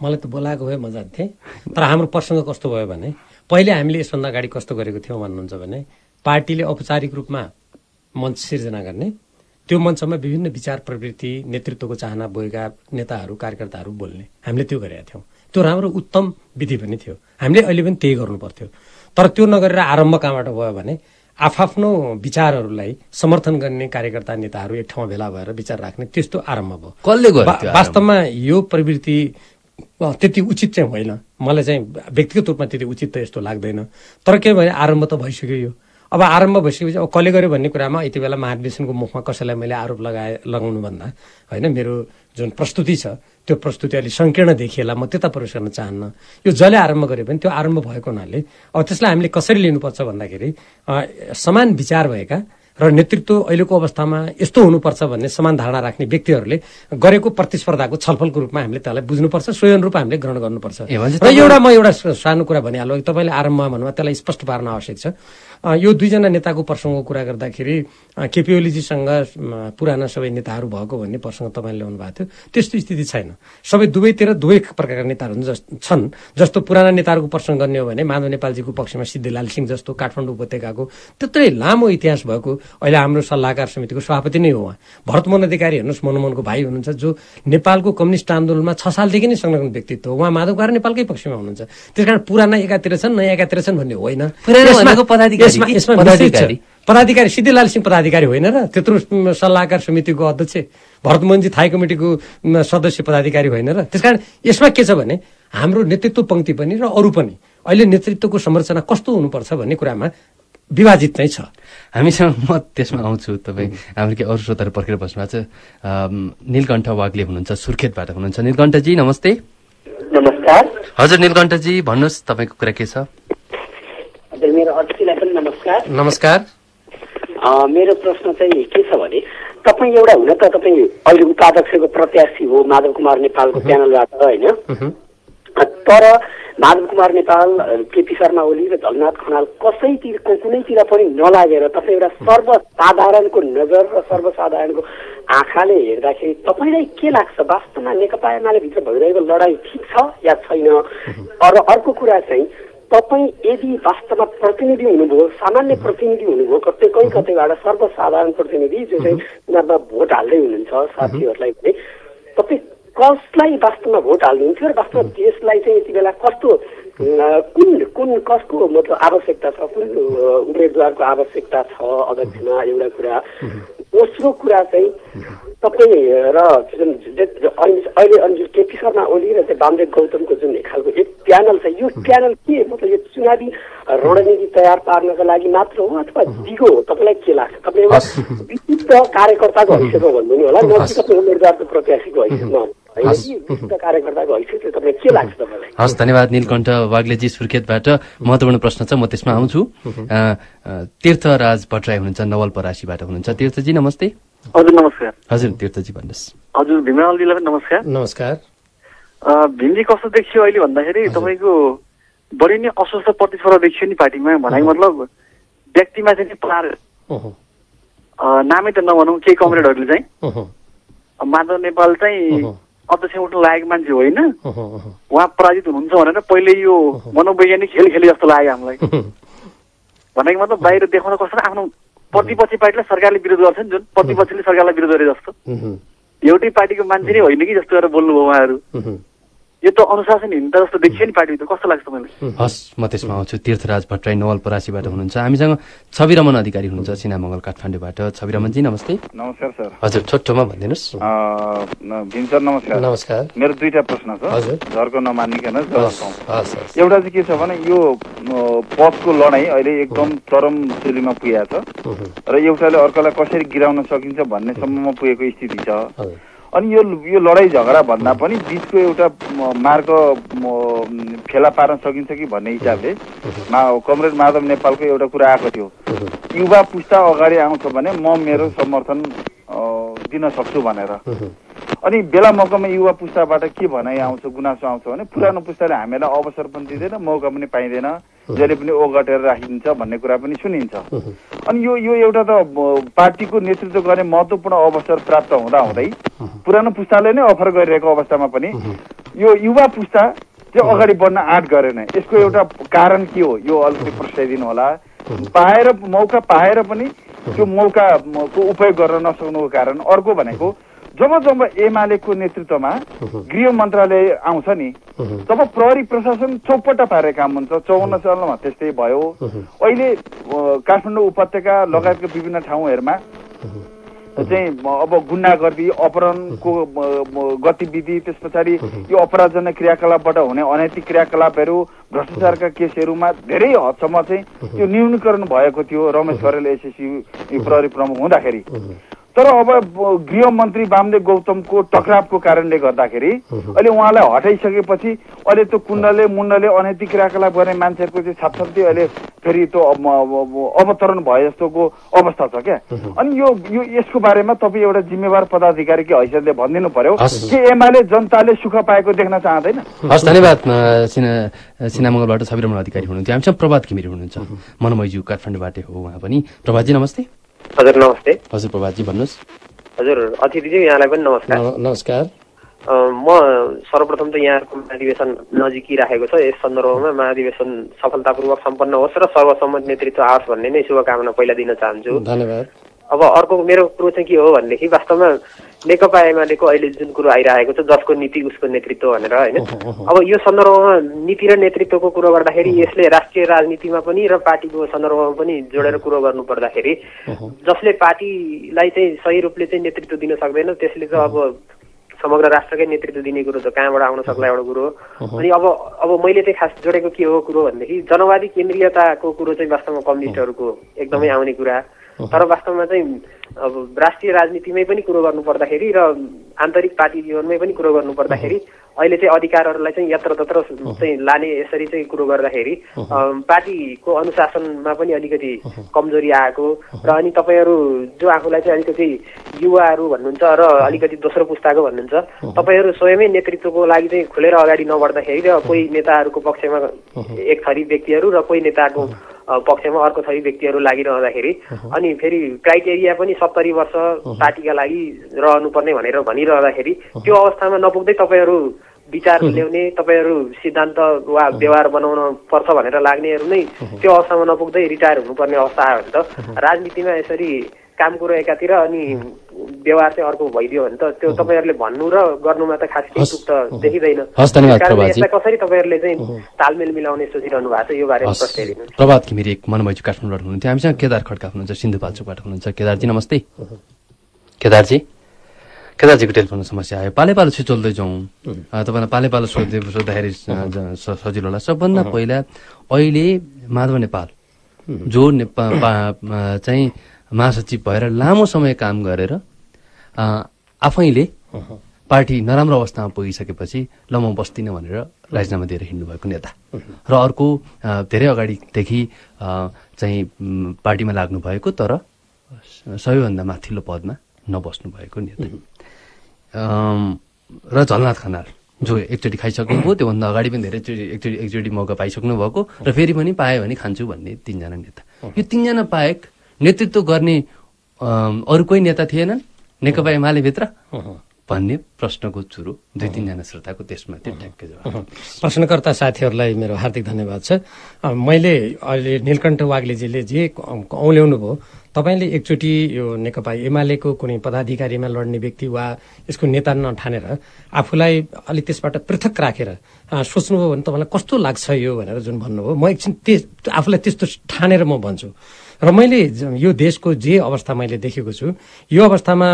मलाई त बोलाएको भए म जान्थेँ तर हाम्रो प्रसङ्ग कस्तो भयो भने पहिले हामीले यसभन्दा अगाडि कस्तो गरेको थियौँ भन्नुहुन्छ भने पार्टीले औपचारिक रूपमा मञ्च सिर्जना गर्ने। त्यो मञ्चमा विभिन्न विचार प्रवृत्ति नेतृत्वको चाहना बोकेका नेताहरू कार्यकर्ताहरू बोल्ने। हामीले त्यो गरेका थियौँ। त्यो राम्रो उत्तम विधि पनि थियो। हामीले अहिले पनि त्यही गर्नु पर्थ्यो तर त्यो नगरेर आरम्भ कहाँबाट भयो भने आफआफ्नो विचारहरूलाई समर्थन गर्ने कार्यकर्ता नेताहरू एक ठाउँमा भेला भएर विचार राख्ने त्यस्तो आरम्भ भयो। कसले गर्यो वास्तवमा यो प्रवृत्ति त्यति उचित चाहिँ होइन। मलाई चाहिँ व्यक्तिगत रूपमा त्यति उचित त यस्तो लाग्दैन। तर के भने आरम्भ त भइसक्यो यो। अब आरम्भ भइसकेपछि अब कसले गर्यो भन्ने कुरामा यति बेला महाधिवेशनको मुखमा कसैलाई मैले आरोप लगाए लगाउनु भन्दा होइन मेरो जुन प्रस्तुति छ त्यो प्रस्तुति अलिक सङ्कीर्ण देखिएला म त्यता प्रवेश गर्न चाहन्न। यो जसले आरम्भ गर्यो भने त्यो आरम्भ भएको हुनाले अब त्यसलाई हामीले कसरी लिनुपर्छ भन्दाखेरि समान विचार भएका र नेतृत्व अहिलेको अवस्थामा यस्तो हुनुपर्छ भन्ने समान धारणा राख्ने व्यक्तिहरूले गरेको प्रतिस्पर्धाको छलफलको रूपमा हामीले त्यसलाई बुझ्नुपर्छ स्वयं रूपमा हामीले ग्रहण गर्नुपर्छ। र एउटा म एउटा सानो कुरा भनिहाल्नु अघि तपाईँले आरम्भमा भन्नुभयो त्यसलाई स्पष्ट पार्न आवश्यक छ। यो दुईजना नेताको प्रसङ्गको कुरा गर्दाखेरि केपी ओलीजीसँग पुराना सबै नेताहरू भएको भन्ने प्रसङ्ग तपाईँले ल्याउनु भएको थियो। त्यस्तो स्थिति छैन। सबै दुवैतिर दुवै प्रकारका नेताहरू जस- छन्। जस्तो पुराना नेताहरूको प्रसङ्ग गर्ने हो भने माधव नेपालजीको पक्षमा सिद्धिलाल सिंह जस्तो काठमाडौँ उपत्यकाको त्यत्रै लामो इतिहास भएको अहिले हाम्रो सल्लाहकार समितिको सभापति नै हो उहाँ। भरतमोहन अधिकारी हेर्नुहोस् मनमोहनको भाइ हुनुहुन्छ जो नेपालको कम्युनिस्ट आन्दोलनमा छ सालदेखि नै संलग्न व्यक्तित्व हो। उहाँ माधव कुमार नेपालकै पक्षमा हुनुहुन्छ। त्यस कारण पुराना एकातिर छन् नयाँ एकातिर छन् भन्ने होइन। पदाधिकारी। पदाधिकारी? सिद्धिलाल सिंह पदाधिकारी होइन र त्यत्रो सल्लाहकार समितिको अध्यक्ष भरतमोहनजी थाई कमिटीको सदस्य पदाधिकारी होइन र त्यसकारण यसमा के छ भने हाम्रो नेतृत्व पङ्क्ति पनि र अरू पनि अहिले नेतृत्वको संरचना कस्तो हुनुपर्छ भन्ने कुरामा विभाजित चाहिँ छ। हामीसँग म त्यसमा आउँछु तपाईँ। हाम्रो के अरू श्रोताहरू पर्खेर बस्नु भएको छ नीलकण्ठ वाग्ले हुनुहुन्छ सुर्खेतबाट हुनुहुन्छ। नीलकण्ठजी नमस्ते। नमस्कार। हजुर नीलकण्ठजी भन्नुहोस् तपाईँको कुरा के छ? हजुर मेरो अतिथिलाई पनि नमस्कार। नमस्कार। मेरो प्रश्न चाहिँ के छ भने तपाईँ एउटा हुन त तपाईँ अहिले उपाध्यक्षको प्रत्याशी हो माधव कुमार नेपालको प्यानलबाट होइन? तर माधव कुमार नेपाल केपी शर्मा ओली र झलनाथ खनाल कसैतिरको कुनैतिर पनि नलागेर तपाईँ एउटा सर्वसाधारणको नजर र सर्वसाधारणको आँखाले हेर्दाखेरि तपाईँलाई के लाग्छ? वास्तवमा नेकपा एमाले भित्र भइरहेको लडाइँ ठिक छ या छैन? र अर्को कुरा चाहिँ तपाईँ यदि वास्तवमा प्रतिनिधि हुनुभयो सामान्य प्रतिनिधि हुनुभयो कतै कहीँ कतैबाट सर्वसाधारण प्रतिनिधि जो चाहिँ उनीहरूमा भोट हाल्दै हुनुहुन्छ साथीहरूलाई पनि तपाईँ कसलाई वास्तवमा भोट हाल्नुहुन्थ्यो र वास्तवमा देशलाई चाहिँ यति बेला कस्तो कुन कुन कसको मतलब आवश्यकता छ कुन उम्मेदवारको आवश्यकता छ अध्यक्षमा एउटा कुरा। दोस्रो कुरा चाहिँ तपाईँ र जुन अहिले अनि केपी शर्मा ओली र चाहिँ वामदेव गौतमको जुन खालको एक प्यानल छ यो प्यानल के मतलब यो चुनावी रणनीति तयार पार्नको लागि मात्र हो अथवा दिगो हो तपाईँलाई के लाग्छ तपाईँ एउटा विशिष्ट कार्यकर्ताको हैसियतमा भन्नु होला उम्मेदवारको प्रत्याशीको हैसियतमा होइन कि तपाईँ के लाग्छ तपाईँलाई हस्। धन्यवाद नीलकण्ठ वाग्लेजी सुर्खेतबाट। महत्वपूर्ण प्रश्न छ म त्यसमा आउँछु। तीर्थराज भट्टराई हुनुहुन्छ नवलपरासीबाट हुनुहुन्छ। तीर्थजी नमस्ते। हजुर नमस्कार। हजुर तीर्थजी भन्नुहोस्। हजुर भीमरालजीलाई पनि नमस्कार। नमस्कार। भीमजी कस्तो देखियो अहिले भन्दाखेरि तपाईँको बढी नै अस्वस्थ प्रतिस्पर्धा देखियो नि पार्टीमा भनाइ मतलब व्यक्तिमा चाहिँ नि पार। नामै त नभनौँ केही कमरेडहरूले चाहिँ। माधव नेपाल चाहिँ। अध्यक्ष उठ्न लागेको मान्छे होइन। उहाँ पराजित हुनुहुन्छ भनेर पहिले यो मनोवैज्ञानिक खेल खेले जस्तो लाग्यो हामीलाई। भनेको मतलब बाहिर देखाउन कस्तो आफ्नो प्रतिपक्षी पार्टीलाई सरकारले विरोध गर्छ नि जुन। प्रतिपक्षीले सरकारलाई विरोध गरे जस्तो। एउटै पार्टीको मान्छे नै होइन कि जस्तो गरेर बोल्नुभयो उहाँहरू। उहुँ, यो त अनुशासनहीनता जस्तो देखियो नि पार्टीभित्र। कस्तो लाग्छ तपाईँलाई? हस् म त्यसमा आउँछु। तीर्थराज भट्टराई नवलपरासीबाट हुनुहुन्छ। हामीसँग छविरमन अधिकारी हुनुहुन्छ सिनामङ्गल काठमाडौँबाट। छविरमनजी नमस्ते। नमस्कार सर। हजुर छोटोमा भनिदिनुहोस्। अ, न- भीम सर नमस्कार। नमस्कार। मेरो दुईटा प्रश्न छ। हजुर। झर्को नमानिकन। एउटा चाहिँ के छ भने यो पदको लडाइँ अहिले एकदम चरम शैलीमा पुगेको छ। र एउटाले अर्कालाई कसरी गिराउन सकिन्छ भन्नेसम्ममा पुगेको स्थिति छ। हजुर। अनि यो यो लडाइँ झगडा भन्दा पनि बिचको एउटा मार्ग फेला पार्न सकिन्छ कि भन्ने हिसाबले मा कमरेड माधव नेपालको एउटा कुरा आएको थियो। युवा पुस्ता अगाडि आउँछ भने म मेरो समर्थन दिन सक्छु भनेर। अनि बेला मौकामा युवा पुस्ताबाट के भनाइ आउँछ गुनासो आउँछ भने पुरानो पुस्ताले हामीलाई अवसर पनि दिँदैन मौका पनि पाइँदैन। जहिले पनि ओगटेर राखिदिन्छ भन्ने कुरा पनि सुनिन्छ। अनि यो यो एउटा त पार्टीको नेतृत्व गर्ने महत्त्वपूर्ण अवसर प्राप्त हुँदा हुँदै पुरानो पुस्ताले नै अफर गरिरहेको अवस्थामा पनि यो युवा पुस्ता चाहिँ अगाडि बढ्न आँट गरेन। यसको एउटा कारण के हो? यो अलिकति प्रस्ताइदिनु होला पाएर मौका पाएर पनि त्यो मौकाको उपयोग गर्न नसक्नुको कारण अर्को भनेको जब जब एमालेको नेतृत्वमा गृह मन्त्रालय आउँछ नि तब प्रहरी प्रशासन चौपट्टा पारेर काम हुन्छ चौवन्न सालमा त्यस्तै भयो। अहिले काठमाडौँ उपत्यका लगायतका विभिन्न ठाउँहरूमा चाहिँ अब गुन्डागर्दी अपहरणको गतिविधि त्यस पछाडि यो अपराधजनक क्रियाकलापबाट हुने अनैतिक क्रियाकलापहरू भ्रष्टाचारका केसहरूमा धेरै हदसम्म चाहिँ त्यो न्यूनीकरण भएको थियो। रमेश खरेल एसएससी प्रहरी प्रमुख हुँदाखेरि। तर अब ब- गृह मन्त्री वामदेव गौतमको टकरावको कारणले गर्दाखेरि अहिले उहाँलाई हटाइसकेपछि अहिले त्यो कुण्डले मुण्डले अनैतिक क्रियाकलाप गर्ने मान्छेहरूको चाहिँ छापछाप्ती अहिले फेरि त्यो अवतरण भए जस्तोको अवस्था छ क्या। अनि यो यो यसको बारेमा तपाईँ एउटा जिम्मेवार पदाधिकारीको हैसियतले भनिदिनु पर्यो। कि एमाले जनताले सुख पाएको देख्न चाहँदैन? हस् धन्यवाद सिना सिनामङ्गलबाट छविरमन अधिकारी हुनुहुन्थ्यो। हामीसँग प्रभात घिमिरे हुनुहुन्छ। मनमयज्यू काठमाडौँबाटै हो उहाँ पनि। प्रभातजी नमस्ते। हजुर नमस्ते। हजुर प्रभातजी भन्नुहोस्। हजुर अतिथिज्यू यहाँलाई पनि नमस्कार। नमस्कार। म सर्वप्रथम त यहाँको महाधिवेशन नजिकै राखेको छ। यस सन्दर्भमा महाधिवेशन सफलतापूर्वक सम्पन्न होस् र सर्वसम्मत नेतृत्व आओस् भन्ने नै शुभकामना पहिला दिन चाहन्छु। धन्यवाद। अब अर्को मेरो कुरो चाहिँ के हो भनेदेखि वास्तवमा नेकपा एमालेको अहिले जुन कुरो आइरहेको छ जसको नीति उसको नेतृत्व भनेर होइन? अब यो सन्दर्भमा नीति र नेतृत्वको कुरो गर्दाखेरि यसले राष्ट्रिय राजनीतिमा पनि र पार्टीको सन्दर्भमा पनि जोडेर कुरो गर्नु पर्दाखेरि जसले पार्टीलाई चाहिँ सही रूपले चाहिँ नेतृत्व दिन सक्दैन त्यसले चाहिँ अब समग्र राष्ट्रकै नेतृत्व दिने कुरो त कहाँबाट आउन सक्ला एउटा कुरो हो? अनि अब अब मैले चाहिँ खास जोडेको के हो कुरो भनेदेखि जनवादी केन्द्रीयताको कुरो चाहिँ वास्तवमा कम्युनिस्टहरूको एकदमै आउने कुरा। तर वास्तवमा चाहिँ अब राष्ट्रिय राजनीतिमै पनि कुरो गर्नु पर्दाखेरि र आन्तरिक पार्टी जीवनमै पनि कुरो गर्नु पर्दाखेरि अहिले चाहिँ अधिकारहरूलाई चाहिँ यत्रतत्र चाहिँ लाने यसरी चाहिँ कुरो गर्दाखेरि पार्टीको अनुशासनमा पनि अलिकति कमजोरी आएको र अनि तपाईँहरू जो आफूलाई चाहिँ अलिकति युवाहरू भन्नुहुन्छ र अलिकति दोस्रो पुस्ताको भन्नुहुन्छ तपाईँहरू स्वयमै नेतृत्वको लागि चाहिँ खुलेर अगाडि नबढ्दाखेरि र कोही नेताहरूको पक्षमा एक थरी व्यक्तिहरू र कोही नेताको पक्षमा अर्को थरी व्यक्तिहरू लागिरहँदाखेरि अनि फेरि क्राइटेरिया पनि सत्तरी वर्ष पार्टीका लागि रहनुपर्ने भनेर भनिरहँदाखेरि त्यो अवस्थामा नपुग्दै तपाईँहरू विचार ल्याउने तपाईँहरू सिद्धान्त वा व्यवहार बनाउन पर्छ भनेर लाग्नेहरू नै त्यो अवस्थामा नपुग्दै रिटायर हुनुपर्ने अवस्था आयो भने त राजनीतिमा यसरी काम कुरो एकातिर अनि व्यवहार चाहिँ अर्को भइदियो भने त त्यो तपाईँहरूले भन्नु र गर्नुमा त खास केही तुक त देखिँदैन। यसलाई कसरी तपाईँहरूले चाहिँ तालमेल मिलाउने सोचिरहनु भएको छ यो बारेमा प्रश्न दिनु प्रभात घिमिरे मनमैजू काठमाडौँबाट हुनुहुन्थ्यो। हामीसँग केदार खड्का हुनुहुन्छ सिन्धुपाल्चोकबाट हुनुहुन्छ। केदारजी नमस्ते। केदारजी? केदारजीको टेलिफोन समस्या आयो। पाले पालो छिचोल्दै जाउँ। तपाईँलाई पाले पालो सोध्दै सोद्धाखेरि सजिलो होला सबभन्दा पहिला अहिले माधव नेपाल। जो नेपा पा- अँ, चाहिँ महासचिव भएर लामो समय काम गरेर आफैले पार्टी नराम्रो अवस्थामा पुगिसकेपछि ल म बस्दिनँ भनेर राजीनामा दिएर हिँड्नु भएको नेता र अर्को धेरै अगाडिदेखि चाहिँ पार्टीमा लाग्नु भएको तर सबैभन्दा माथिल्लो पदमा नबस्नु भएको नेता र झलनाथ खनाल जो एकचोटि खाइसक्नुभयो त्योभन्दा अगाडि पनि धेरैचोटि एकचोटि एकचोटि मौका पाइसक्नु भएको र फेरि पनि पायो भने खान्छु भन्ने तिनजना नेता। यो तिनजना बाहेक नेतृत्व गर्ने अरू कोही नेता थिएनन्? नेकपा एमाले भित्र? भन्ने प्रश्नको चुरो दुई तिनजना श्रोताको त्यसमाथि ठ्याक्कै जवाब। प्रश्नकर्ता साथीहरूलाई मेरो हार्दिक धन्यवाद छ। मैले अहिले निलकण्ठ वाग्लेजीले जे औल्याउनु भयो तपाईँले एकचोटि यो नेकपा एमालेको कुनै पदाधिकारीमा लड्ने व्यक्ति वा यसको नेता नठानेर आफूलाई अलिक त्यसबाट पृथक राखेर सोच्नुभयो भने तपाईँलाई कस्तो लाग्छ यो भनेर जुन भन्नुभयो म एकछिन त्यस आफूलाई त्यस्तो ठानेर म भन्छु। र मैले यो देशको जे अवस्था मैले देखेको छु यो अवस्थामा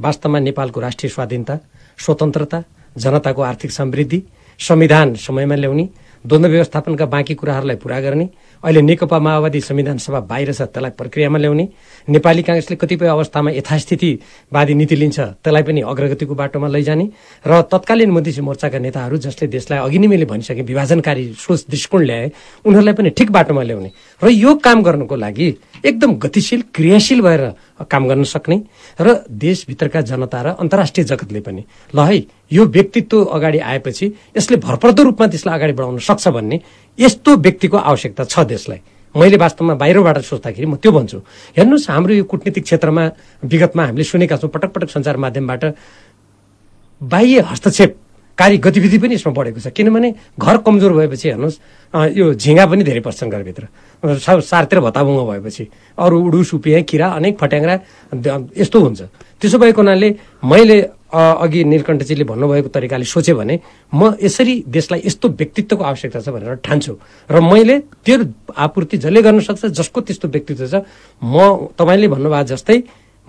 वास्तवमा नेपालको राष्ट्रिय स्वाधीनता स्वतन्त्रता जनताको आर्थिक समृद्धि संविधान समयमा ल्याउने द्वन्द्व व्यवस्थापनका बाँकी कुराहरूलाई पूरा गर्ने अहिले नेकपा माओवादी संविधान सभा बाहिर छ त्यसलाई प्रक्रियामा ल्याउने। नेपाली काङ्ग्रेसले कतिपय अवस्थामा यथास्थितिवादी नीति लिन्छ त्यसलाई पनि अग्रगतिको बाटोमा लैजाने। र तत्कालीन मधेसी मोर्चाका नेताहरू जसले देशलाई अघि नै मैले भनिसकेँ विभाजनकारी सोच दृष्टिकोण ल्याए उनीहरूलाई पनि ठिक बाटोमा ल्याउने। र यो काम गर्नको लागि एकदम गतिशील क्रियाशील भएर काम गर्न सक्ने र देशभित्रका जनता र अन्तर्राष्ट्रिय जगतले पनि। ल है यो व्यक्तित्व अगाडि आएपछि यसले भरपर्दो रूपमा त्यसलाई अगाडि बढाउन सक्छ भन्ने यस्तो व्यक्तिको आवश्यकता छ देशलाई। मैले वास्तवमा बाहिरबाट सोच्दाखेरि म त्यो भन्छु। हेर्नुहोस् हाम्रो यो कुटनीतिक क्षेत्रमा विगतमा हामीले सुनेका छौँ पटक पटक सञ्चार माध्यमबाट बाह्य हस्तक्षेपकारी गतिविधि पनि यसमा बढेको छ। किनभने घर कमजोर भएपछि हेर्नुहोस् यो झिङ्गा पनि धेरै पर्छन् घरभित्र। सारतिर भताभुङ्ग भएपछि। अरू उडु सुपिया किरा अनेक फट्याङ्ग्रा यस्तो हुन्छ। त्यसो भएको हुनाले मैले अघि निलकण्ठजीले भन्नुभएको तरिकाले सोचेँ भने म यसरी देशलाई यस्तो व्यक्तित्वको आवश्यकता छ भनेर ठान्छु। र मैले त्यो आपूर्ति जसले गर्न सक्छ जसको त्यस्तो व्यक्तित्व छ म तपाईँले भन्नुभएको जस्तै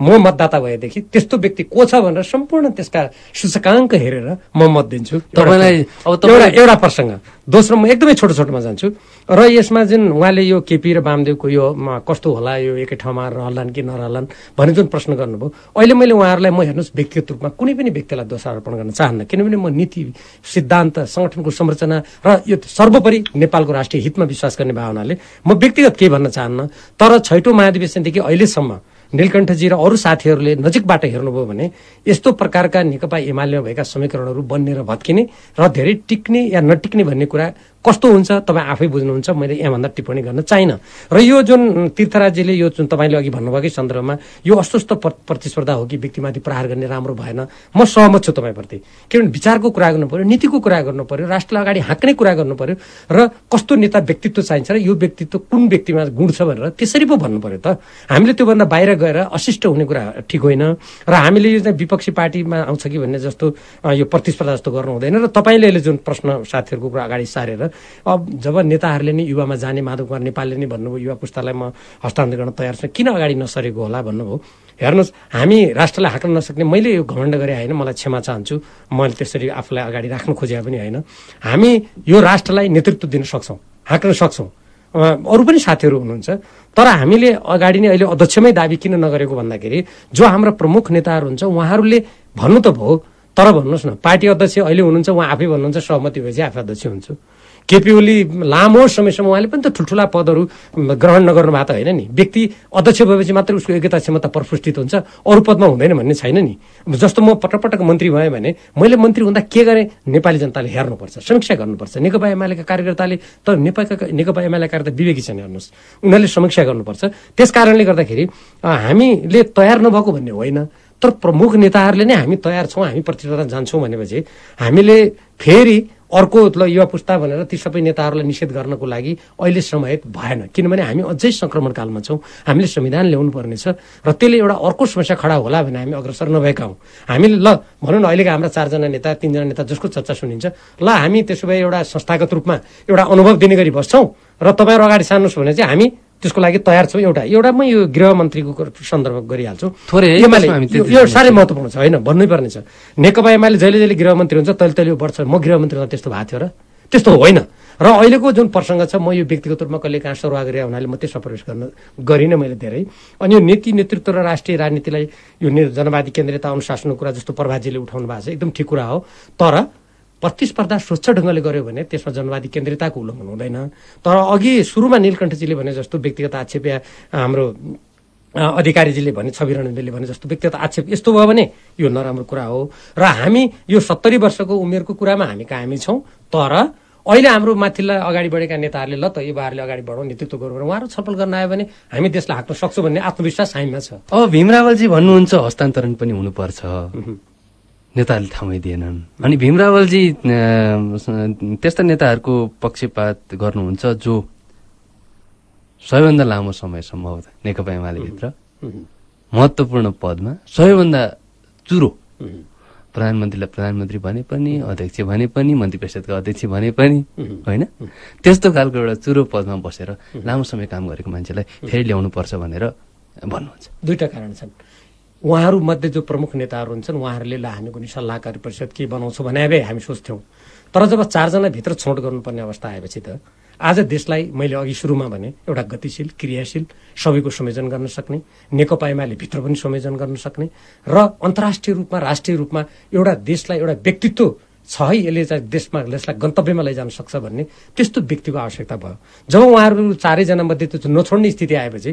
म मतदाता भएदेखि त्यस्तो व्यक्ति को छ भनेर सम्पूर्ण त्यसका सूचकाङ्क हेरेर म मत दिन्छु। तपाईँलाई- अब एउटा एउटा प्रसङ्ग। दोस्रो म एकदमै छोटो छोटोमा जान्छु। र यसमा जुन उहाँले यो केपी र वामदेवको यो कस्तो होला यो एकै ठाउँमा रहलान् कि नरहलान् भन्ने जुन प्रश्न गर्नुभयो अहिले मैले उहाँहरूलाई म हेर्नुहोस् व्यक्तिगत रूपमा कुनै पनि व्यक्तिलाई दोषारोपण गर्न चाहन्न। किनभने म नीति सिद्धान्त सङ्गठनको संरचना र यो सर्वोपरि नेपालको राष्ट्रिय हितमा विश्वास गर्ने भावनाले म व्यक्तिगत केही भन्न चाहन्न। तर छैटौँ महाधिवेशनदेखि अहिलेसम्म नीलकण्ठजी र अरू साथीहरूले नजिकबाट हेर्नुभयो भने यस्तो प्रकारका नेकपा एमालेमा भएका समीकरणहरू बन्नेर भत्किने र धेरै टिक्ने या नटिक्ने भन्ने कुरा कस्तो हुन्छ तपाईँ आफै बुझ्नुहुन्छ मैले यहाँभन्दा टिप्पणी गर्न चाहिनँ र यो जुन तीर्थराजीले यो जुन तपाईँले अघि भन्नुभएकै सन्दर्भमा यो अस्वस्थ प्र- प्रतिस्पर्धा हो कि व्यक्तिमाथि प्रहार गर्ने राम्रो भएन म सहमत छु तपाईँप्रति। किनभने विचारको कुरा गर्नु पर्यो नीतिको कुरा गर्नु पर्यो राष्ट्रलाई अगाडि हाँक्ने कुरा गर्नु पर्यो र कस्तो नेता व्यक्तित्व चाहिन्छ र यो व्यक्तित्व कुन व्यक्तिमा गुण छ भनेर त्यसरी पो भन्नु पर्यो त। हामीले त्योभन्दा बाहिर गएर अशिष्ट हुने कुरा ठिक होइन र हामीले यो चाहिँ विपक्षी पार्टीमा आउँछ कि भन्ने जस्तो यो प्रतिस्पर्धा जस्तो गर्नु हुँदैन र तपाईँले अहिले जुन प्रश्न साथीहरूको कुरा अगाडि सारेर अब जब नेताहरूले नि युवामा जाने माधव कुमार नेपालले नि भन्नुभयो युवा पुस्तालाई म हस्तान्तरण गर्न तयार छु किन अगाडि नसरेको होला भन्नुभयो? हेर्नुहोस् हामी राष्ट्रलाई हाँक्न नसक्ने मैले यो घमण्ड गरे होइन मलाई क्षमा चाहन्छु मैले त्यसरी आफूलाई अगाडि राख्न खोजे पनि होइन। हामी यो राष्ट्रलाई नेतृत्व दिन सक्छौँ हाँक्न सक्छौँ। अरू पनि साथीहरू हुनुहुन्छ तर हामीले अगाडि नै अहिले अध्यक्षमै दाबी किन नगरेको भन्दाखेरि जो हाम्रा प्रमुख नेताहरू हुन्छ उहाँहरूले भन्नु त भयो तर भन्नुहोस् न पार्टी अध्यक्ष अहिले हुनुहुन्छ उहाँ आफै भन्नुहुन्छ सहमति भएपछि आफै अध्यक्ष हुन्छु। केपी ओली लामो समयसम्म उहाँले पनि त ठुल्ठुला पदहरू ग्रहण नगर्नु भएको त होइन नि। व्यक्ति अध्यक्ष भएपछि मात्रै उसको योग्यता क्षमता प्रस्फुष्टित हुन्छ अरू पदमा हुँदैन भन्ने छैन नि। जस्तो म पटक पटक मन्त्री भएँ भने मैले मन्त्री हुँदा के गरेँ? नेपाली जनताले हेर्नुपर्छ समीक्षा गर्नुपर्छ। नेकपा एमालेका कार्यकर्ताले त नेपालका नेकपा एमाले कार्यकर्ता विवेकी छन् हेर्नुहोस्। उनीहरूले समीक्षा गर्नुपर्छ। त्यस कारणले गर्दाखेरि हामीले तयार नभएको भन्ने होइन। तर प्रमुख नेताहरूले नै हामी तयार छौँ हामी प्रतिस्पर्धा जान्छौँ भनेपछि हामीले फेरि अर्को ल युवा पुस्ता भनेर ती सबै नेताहरूलाई निषेध गर्नको लागि अहिले समय भएन। किनभने हामी अझै सङ्क्रमणकालमा छौँ। हामीले संविधान ल्याउनु पर्नेछ र त्यसले एउटा अर्को समस्या खडा होला भने हामी अग्रसर नभएका हौँ। हामीले ल भनौँ न अहिलेका हाम्रा चारजना नेता तिनजना नेता जसको चर्चा सुनिन्छ ल हामी त्यसो भए एउटा संस्थागत रूपमा एउटा अनुभव दिने गरी बस्छौँ र तपाईँहरू अगाडि सार्नुहोस् भने चाहिँ हामी त्यसको लागि तयार छौँ। एउटा एउटा म यो गृहमन्त्रीको सन्दर्भ गरिहाल्छु। थोरै यो- साह्रै महत्त्वपूर्ण छ होइन? भन्नै पर्ने छ। नेकपा एमाले जहिले जहिले गृहमन्त्री हुन्छ तैले तैले यो बढ्छ। म गृहमन्त्री हुँदा त्यस्तो भएको थियो र। त्यस्तो होइन। र अहिलेको जुन प्रसङ्ग छ म यो व्यक्तिगत रूपमा कहिले कहाँ सरुवा गरे हुनाले म त्यसमा प्रवेश गर्न गरिनँ मैले धेरै। अनि यो नीति नेतृत्व र राष्ट्रिय राजनीतिलाई यो जनवादी केन्द्रीयता अनुशासनको कुरा जस्तो प्रभाजीले उठाउनु भएको छ एकदम ठिक कुरा हो। तर प्रतिस्पर्धा स्वच्छ ढङ्गले गर्यो भने त्यसमा जनवादी केन्द्रिताको उल्लङ्घन हुँदैन। तर अघि सुरुमा नीलकण्ठजीले भने जस्तो व्यक्तिगत आक्षेप या हाम्रो अधिकारीजीले भने छविरणले भने जस्तो व्यक्तिगत आक्षेप यस्तो भयो भने यो नराम्रो कुरा हो। र हामी यो सत्तरी वर्षको उमेरको कुरामा हामी कायमी छौँ तर अहिले हाम्रो माथिल्ला अगाडि बढेका नेताहरूले ल त युवाहरूले अगाडि बढाउँ नेतृत्व गरौँ भनेर उहाँहरू छलफल गर्न आयो भने हामी देशलाई हाँक्न सक्छौँ भन्ने आत्मविश्वास हामीमा छ। अब भीमरावलजी भन्नुहुन्छ हस्तान्तरण पनि हुनुपर्छ। नेताहरूले ठाउँै दिएनन्। अनि भीमरावलजी त्यस्ता नेताहरूको पक्षपात गर्नुहुन्छ जो सबैभन्दा लामो समयसम्म हो नेकपा एमालेभित्र। महत्त्वपूर्ण पदमा सबैभन्दा चुरो प्रधानमन्त्रीलाई प्रधानमन्त्री भने पनि अध्यक्ष भने पनि मन्त्री परिषदका अध्यक्ष भने पनि होइन? त्यस्तो खालको एउटा चुरो पदमा बसेर लामो समय काम गरेको मान्छेलाई फेरि ल्याउनु पर्छ भनेर भन्नुहुन्छ। दुईवटा कारण छन्। उहाँहरू मध्ये जो प्रमुख नेताहरू हुन्छन् उहाँहरूले ल हामी कुनै सल्लाहकारी परिषद के बनाउँछौँ भने भए हामी सोच्थ्यौँ। तर जब चारजनाभित्र छनौट गर्नुपर्ने अवस्था आएपछि त आज देशलाई मैले अघि सुरुमा भने एउटा गतिशील क्रियाशील सबैको संयोजन गर्न सक्ने नेकपा एमाले भित्र पनि संयोजन गर्न सक्ने र अन्तर्राष्ट्रिय रूपमा राष्ट्रिय रूपमा एउटा देशलाई एउटा व्यक्तित्व छ है यसले चाहिँ देशमा देशलाई गन्तव्यमा लैजान सक्छ भन्ने त्यस्तो व्यक्तिको आवश्यकता भयो। जब उहाँहरू चारैजना मध्ये त्यो नछोड्ने स्थिति आएपछि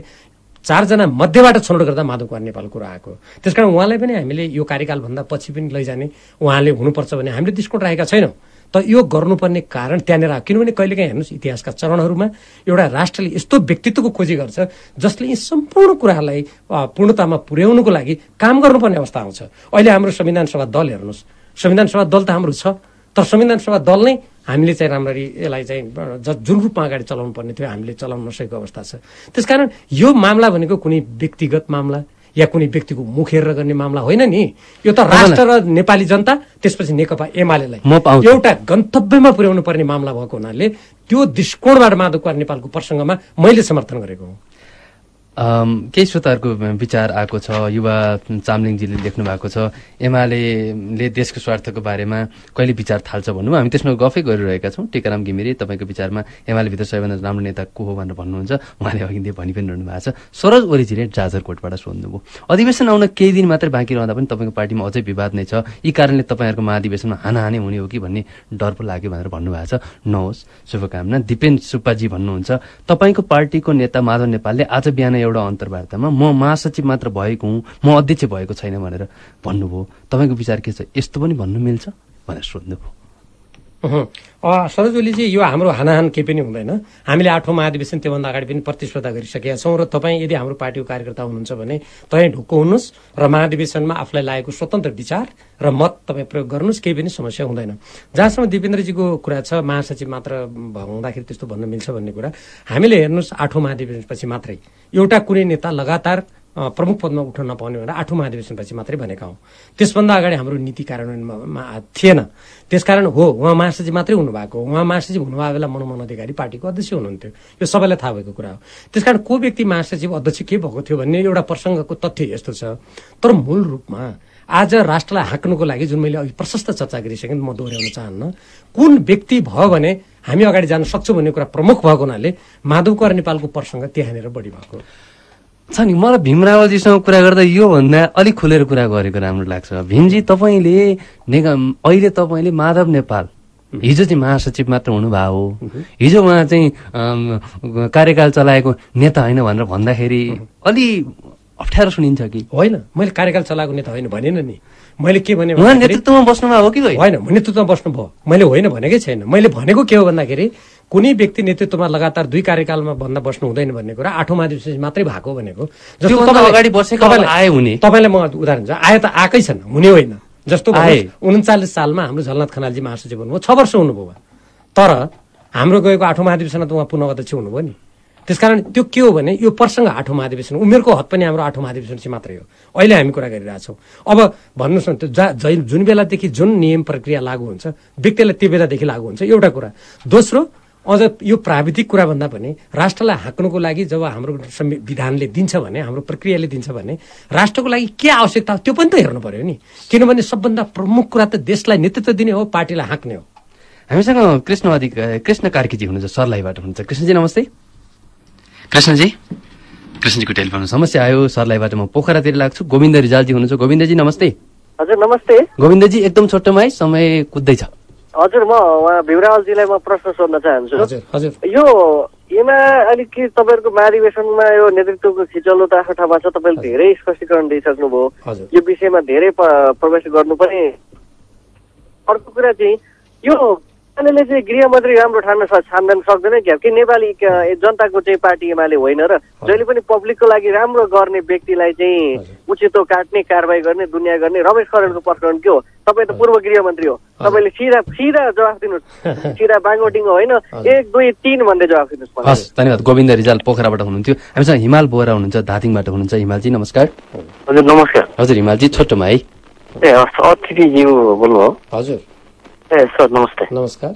चारजना मध्येबाट छनौट गर्दा माधव कुमार नेपाल कुरो आएको त्यस कारण उहाँलाई पनि हामीले यो कार्यकालभन्दा पछि पनि लैजाने उहाँले हुनुपर्छ भने हामीले दृष्टिकोण राखेका छैनौँ। त यो गर्नुपर्ने कारण त्यहाँनिर आयो किनभने कहिलेकाहीँ हेर्नुहोस् इतिहासका चरणहरूमा एउटा राष्ट्रले यस्तो व्यक्तित्वको खोजी गर्छ जसले यी सम्पूर्ण कुरालाई पूर्णतामा पुर्याउनुको लागि काम गर्नुपर्ने अवस्था आउँछ। अहिले हाम्रो संविधान सभा दल हेर्नुहोस्। संविधान सभा दल त हाम्रो छ तर संविधान सभा दल नै हामीले चाहिँ राम्ररी यसलाई चाहिँ ज- जुन रूपमा अगाडि चलाउनु पर्ने थियो हामीले चलाउन नसकेको अवस्था छ। त्यसकारण यो मामला भनेको कुनै व्यक्तिगत मामला या कुनै व्यक्तिको मुख हेरेर गर्ने मामला होइन नि। यो त राष्ट्र र नेपाली जनता त्यसपछि नेकपा एमालेलाई। एउटा गन्तव्यमा पुर्याउनु पर्ने मामला भएको हुनाले त्यो दृष्टिकोणबाट माधव कुमार नेपालको प्रसङ्गमा मैले समर्थन गरेको हुँ। केही श्रोताहरूको विचार आएको छ युवा चामलिङजीले लेख्नु भएको छ। एमाले देशको स्वार्थको बारेमा कहिले विचार थाल्छ भन्नु? हामी त्यसमा गफै गरिरहेका छौँ। टिकाराम घिमिरे तपाईँको विचारमा एमालेभित्र सबैभन्दा राम्रो नेता को हो भनेर भन्नुहुन्छ। उहाँले अघि भनि पनि रहनु भएको छ। सरोज ओरिजिने जाजरकोटबाट सोध्नुभयो। अधिवेशन आउन केही दिन मात्रै बाँकी रहँदा पनि तपाईँको पार्टीमा अझै विवाद नै छ। यी कारणले तपाईँहरूको महाधिवेशनमा हानाहानी हुने हो कि भन्ने डर पो लाग्यो भनेर भन्नुभएको छ। नहोस्। शुभकामना। दिपेन सुब्बाजी भन्नुहुन्छ। तपाईँको पार्टीको नेता माधव नेपालले आज बिहान एउटा अन्तर्वार्तामा म महासचिव मात्र भएको हुँ म अध्यक्ष भएको छैन भनेर भन्नुभयो। तपाईँको विचार के छ? यस्तो पनि भन्नु मिल्छ भनेर सोध्नुभयो। अहँ। अ, सरोज ओलीजी यो हाम्रो हानाहान केही पनि हुँदैन। हामीले आठौँ महाधिवेशन त्योभन्दा अगाडि पनि प्रतिस्पर्धा गरिसकेका छौँ र तपाईँ यदि हाम्रो पार्टीको कार्यकर्ता हुनुहुन्छ भने तपाईँ ढुक्क हुनुहोस् र महाधिवेशनमा आफूलाई लागेको स्वतन्त्र विचार र मत तपाईँ प्रयोग गर्नुहोस् केही पनि समस्या हुँदैन। जहाँसम्म दिपेन्द्रजीको कुरा छ महासचिव मात्र हुँदाखेरि त्यस्तो भन्न मिल्छ भन्ने कुरा। हामीले हेर्नुहोस् आठौँ महाधिवेशनपछि मात्रै एउटा कुनै नेता लगातार प्रमुख पदमा उठ्न नपाउने भनेर आठौँ महाधिवेशनपछि मात्रै भनेका हौँ। त्यसभन्दा अगाडि हाम्रो नीति कार्यान्वयनमा थिएन। त्यसकारण हो उहाँ महासचिव मात्रै हुनुभएको उहाँ महासचिव हुनुभएको बेला मनमोहन अधिकारी पार्टीको अध्यक्ष हुनुहुन्थ्यो। यो सबैलाई थाहा भएको कुरा हो। त्यसकारण को व्यक्ति महासचिव अध्यक्ष के भएको थियो भन्ने एउटा प्रसङ्गको तथ्य यस्तो छ। तर मूल रूपमा आज राष्ट्रलाई हाँक्नुको लागि जुन मैले अघि प्रशस्त चर्चा गरिसकेँ म दोहोऱ्याउन चाहन्न कुन व्यक्ति भयो भने हामी अगाडि जान सक्छौँ भन्ने कुरा प्रमुख भएको हुनाले माधव कुमार नेपालको प्रसङ्ग त्यहाँनिर बढी भएको छ नि मलाई भीम रावलजीसँग कुरा गर्दा योभन्दा अलिक खुलेर कुरा गरेको राम्रो लाग्छ। भीमजी तपाईँले नेगा अहिले तपाईँले माधव नेपाल। हिजो चाहिँ महासचिव मात्र हुनुभएको हो हिजो उहाँ चाहिँ कार्यकाल चलाएको नेता होइन भनेर भन्दाखेरि अलि अप्ठ्यारो सुनिन्छ कि? होइन मैले कार्यकाल चलाएको नेता होइन भनेन नि। मैले के भने नेतृत्वमा बस्नुभएको हो कि होइन नेतृत्वमा बस्नुभयो। मैले होइन भनेकै छैन। मैले भनेको के हो भन्दाखेरि कुनै व्यक्ति नेतृत्वमा लगातार दुई कार्यकालमा भन्दा बस्नु हुँदैन भन्ने कुरा आठौँ महाधिवेशन मात्रै भएको भनेको। तपाईँले- अगाडि बसेको आए हुने। तपाईँलाई म उदाहरण छ आए त आएकै छन् हुने होइन। जस्तो आए। उन्चालिस सालमा हाम्रो झलनाथ खनालजी महासचिव हुनुभयो छ वर्ष हुनुभयो। तर हाम्रो गएको आठौँ महाधिवेशनमा त उहाँ पुनः अध्यक्ष हुनुभयो नि। त्यसकारण त्यो के हो भने यो प्रसङ्ग आठौँ महाधिवेशन उमेरको हद पनि हाम्रो आठौँ महाधिवेशन चाहिँ मात्रै हो। अहिले हामी कुरा गरिरहेछौँ। अब भन्नुहोस् न त्यो जा जै- जुन बेलादेखि जुन नियम प्रक्रिया लागू हुन्छ व्यक्तिलाई त्यो बेलादेखि लागू हुन्छ एउटा कुरा। दोस्रो अझ यो प्राविधिक कुरा भन्दा पनि राष्ट्रलाई हाँक्नुको लागि जब हाम्रो संवि- विधानले दिन्छ भने हाम्रो प्रक्रियाले दिन्छ भने राष्ट्रको लागि के आवश्यकता हो त्यो पनि त हेर्नु पर्यो नि। किनभने सबभन्दा प्रमुख कुरा त देशलाई नेतृत्व दिने हो पार्टीलाई हाँक्ने हो। हामीसँग कृष्ण अधिक कृष्ण कार्कीजी हुनुहुन्छ सर्लाहीबाट हुनुहुन्छ। कृष्णजी नमस्ते। कृष्णजी। कृष्णजीको टेलिफोन समस्या आयो सर्लाहीबाट म पोखरातिर लाग्छु। गोविन्द रिजालजी हुनुहुन्छ। गोविन्दजी नमस्ते। हजुर नमस्ते। गोविन्दजी एकदम छोटोमा है समय कुद्दैछ। हजुर म उहाँ भिमरावलजीलाई म प्रश्न सोध्न चाहन्छु। यो यसमा अलिक के तपाईँहरूको महाधिवेशनमा यो नेतृत्वको खिचलो त आफ्नो ठाउँमा छ तपाईँले धेरै स्पष्टीकरण दिइसक्नुभयो यो विषयमा धेरै प्रवेश गर्नु पनि। अर्को कुरा चाहिँ यो एमाले चाहिँ गृहमन्त्री राम्रो ठान्न स- छान्न सक्दैन क्या। कि नेपाली क- जनताको चाहिँ पार्टी एमाले होइन र जहिले पनि पब्लिकको लागि राम्रो गर्ने व्यक्तिलाई चाहिँ उचितो काट्ने कारवाही गर्ने दुनियाँ गर्ने रमेश खरेलको प्रकरण के हो? तपाईँ त पूर्व गृहमन्त्री हो। तपाईँले सिधा सिधा जवाफ दिनुहोस्। सिधा बाङ्गोटिङ होइन? एक दुई तिन भन्दै जवाफ दिनुहोस्। हस् धन्यवाद। गोविन्द रिजाल पोखराबाट हुनुहुन्थ्यो। हामीसँग हिमाल बोरा हुनुहुन्छ धादिङबाट हुनुहुन्छ। हिमालजी नमस्कार। हजुर नमस्कार। हजुर हिमालजी छोटोमा है। ए हस् अतिथिज्यू बोल्नुभयो। हजुर। ए सर नमस्ते नमस्कार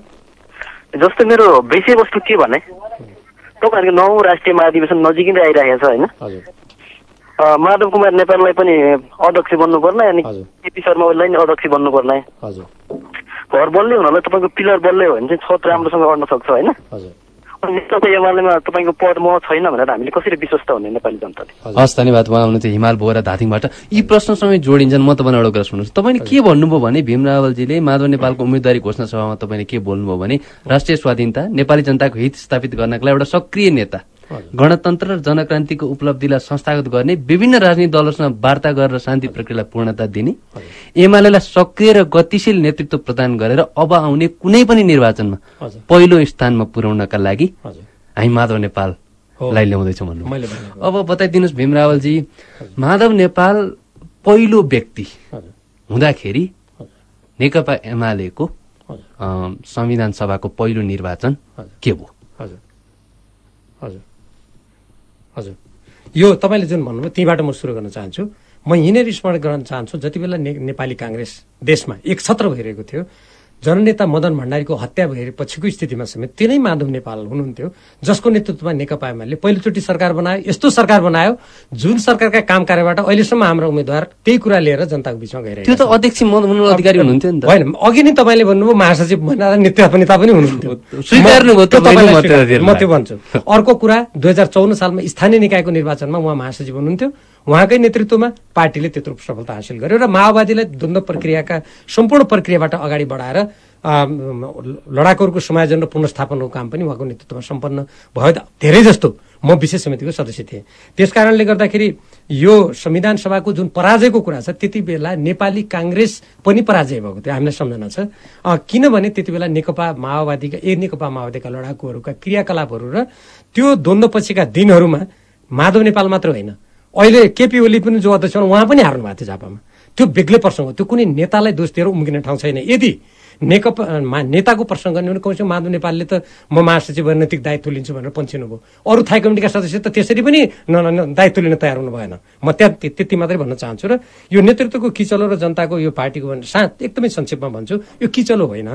जस्तो मेरो विषयवस्तु के भने तपाईँहरूको नौ राष्ट्रिय महाधिवेशन नजिकै नै आइरहेको छ होइन माधव कुमार नेपाललाई पनि अध्यक्ष बन्नुपर्ने अनि केपी शर्मा ओलीलाई नि अध्यक्ष बन्नुपर्ने घर बल्लै हुनलाई तपाईँको पिलर बल्लै हो भने चाहिँ छत राम्रोसँग अड्न सक्छ होइन जनताले? हस् धन्यवाद। उहाँ हुनुहुन्थ्यो हिमाल बोरा धादिङबाट। यी प्रश्नसँगै जोडिन्छन्। म तपाईँलाई एउटा कुरा सुन्नुहोस् तपाईँले के भन्नुभयो भने भीम रावलजीले माधव नेपालको उम्मेदवारी घोषणा सभामा तपाईँले के बोल्नुभयो भने राष्ट्रिय स्वाधीनता नेपाली जनताको हित स्थापित गर्नका लागि एउटा सक्रिय नेता। गणतन्त्र र जनक्रान्तिको उपलब्धिलाई संस्थागत गर्ने विभिन्न राजनीतिक दलहरूसँग वार्ता गरेर शान्ति प्रक्रियालाई पूर्णता दिने एमालेलाई सक्रिय र गतिशील नेतृत्व प्रदान गरेर अब आउने कुनै पनि निर्वाचनमा। पहिलो स्थानमा पुर्याउनका लागि हामी माधव नेपाललाई ल्याउँदैछौँ भन्नु। अब बताइदिनुहोस् भीम रावलजी माधव नेपाल पहिलो व्यक्ति हुँदाखेरि नेकपा एमालेको संविधान सभाको पहिलो निर्वाचन के भयो? हजुर। हजुर। हजुर। यो तपाईँले जुन भन्नुभयो त्यहीँबाट म सुरु गर्न चाहन्छु। म यहीँनिर स्मरण गर्न चाहन्छु जति बेला ने नेपाली काङ्ग्रेस देशमा एक छत्र भइरहेको थियो जननेता मदन भण्डारीको हत्या भएर पछिको स्थितिमा समेत तिनै माधव नेपाल हुनुहुन्थ्यो जसको नेतृत्वमा नेकपा एमाले पहिलोचोटि सरकार बनायो यस्तो सरकार बनायो जुन सरकारका काम कार्यबाट अहिलेसम्म हाम्रो उम्मेद्वार त्यही कुरा लिएर जनताको बिचमा गइरहेको त्यो त अध्यक्ष अधिकारी हुनुहुन्थ्यो नि त। होइन अघि नै तपाईँले भन्नुभयो महासचिव भनेर नेता नेता पनि हुनुहुन्थ्यो। म त्यो भन्छु। अर्को कुरा दुई हजार चौन्न सालमा स्थानीय निकायको निर्वाचनमा उहाँ महासचिव हुनुहुन्थ्यो। उहाँकै नेतृत्वमा पार्टीले त्यत्रो सफलता हासिल गर्यो र माओवादीलाई द्वन्द्व प्रक्रियाका सम्पूर्ण प्रक्रियाबाट अगाडि बढाएर लडाकुहरूको समायोजन र पुनर्स्थापनको काम पनि उहाँको नेतृत्वमा सम्पन्न भयो। धेरै जस्तो म विशेष समितिको सदस्य थिएँ। त्यस कारणले गर्दाखेरि यो संविधान सभाको जुन पराजयको कुरा छ त्यति बेला नेपाली काङ्ग्रेस पनि पराजय भएको थियो। हामीलाई सम्झना छ। किनभने त्यति बेला नेकपा माओवादीका ए नेकपा माओवादीका लडाकुहरूका क्रियाकलापहरू र त्यो द्वन्द्वपछिका दिनहरूमा माधव नेपाल मात्र होइन। अहिले केपी ओली पनि जो अध्यक्ष उहाँ पनि हार्नु भएको थियो झापामा। त्यो बेग्लै प्रसङ्ग हो। त्यो कुनै नेतालाई दोष दिएर उम्किने ठाउँ छैन। यदि नेकपा नेताको प्रसङ्ग गर्ने भने कमसेकम माधव नेपालले त म महासचिव नैतिक दायित्व लिन्छु भनेर पन्छिनु भयो। अरू थाई कमिटीका सदस्य त त्यसरी पनि न दायित्व लिन तयार हुनु भएन। म त्यहाँ त्य- त्यति मात्रै भन्न चाहन्छु र यो नेतृत्वको किचलो र जनताको यो पार्टीको सा एकदमै संक्षेपमा भन्छु यो किचलो होइन।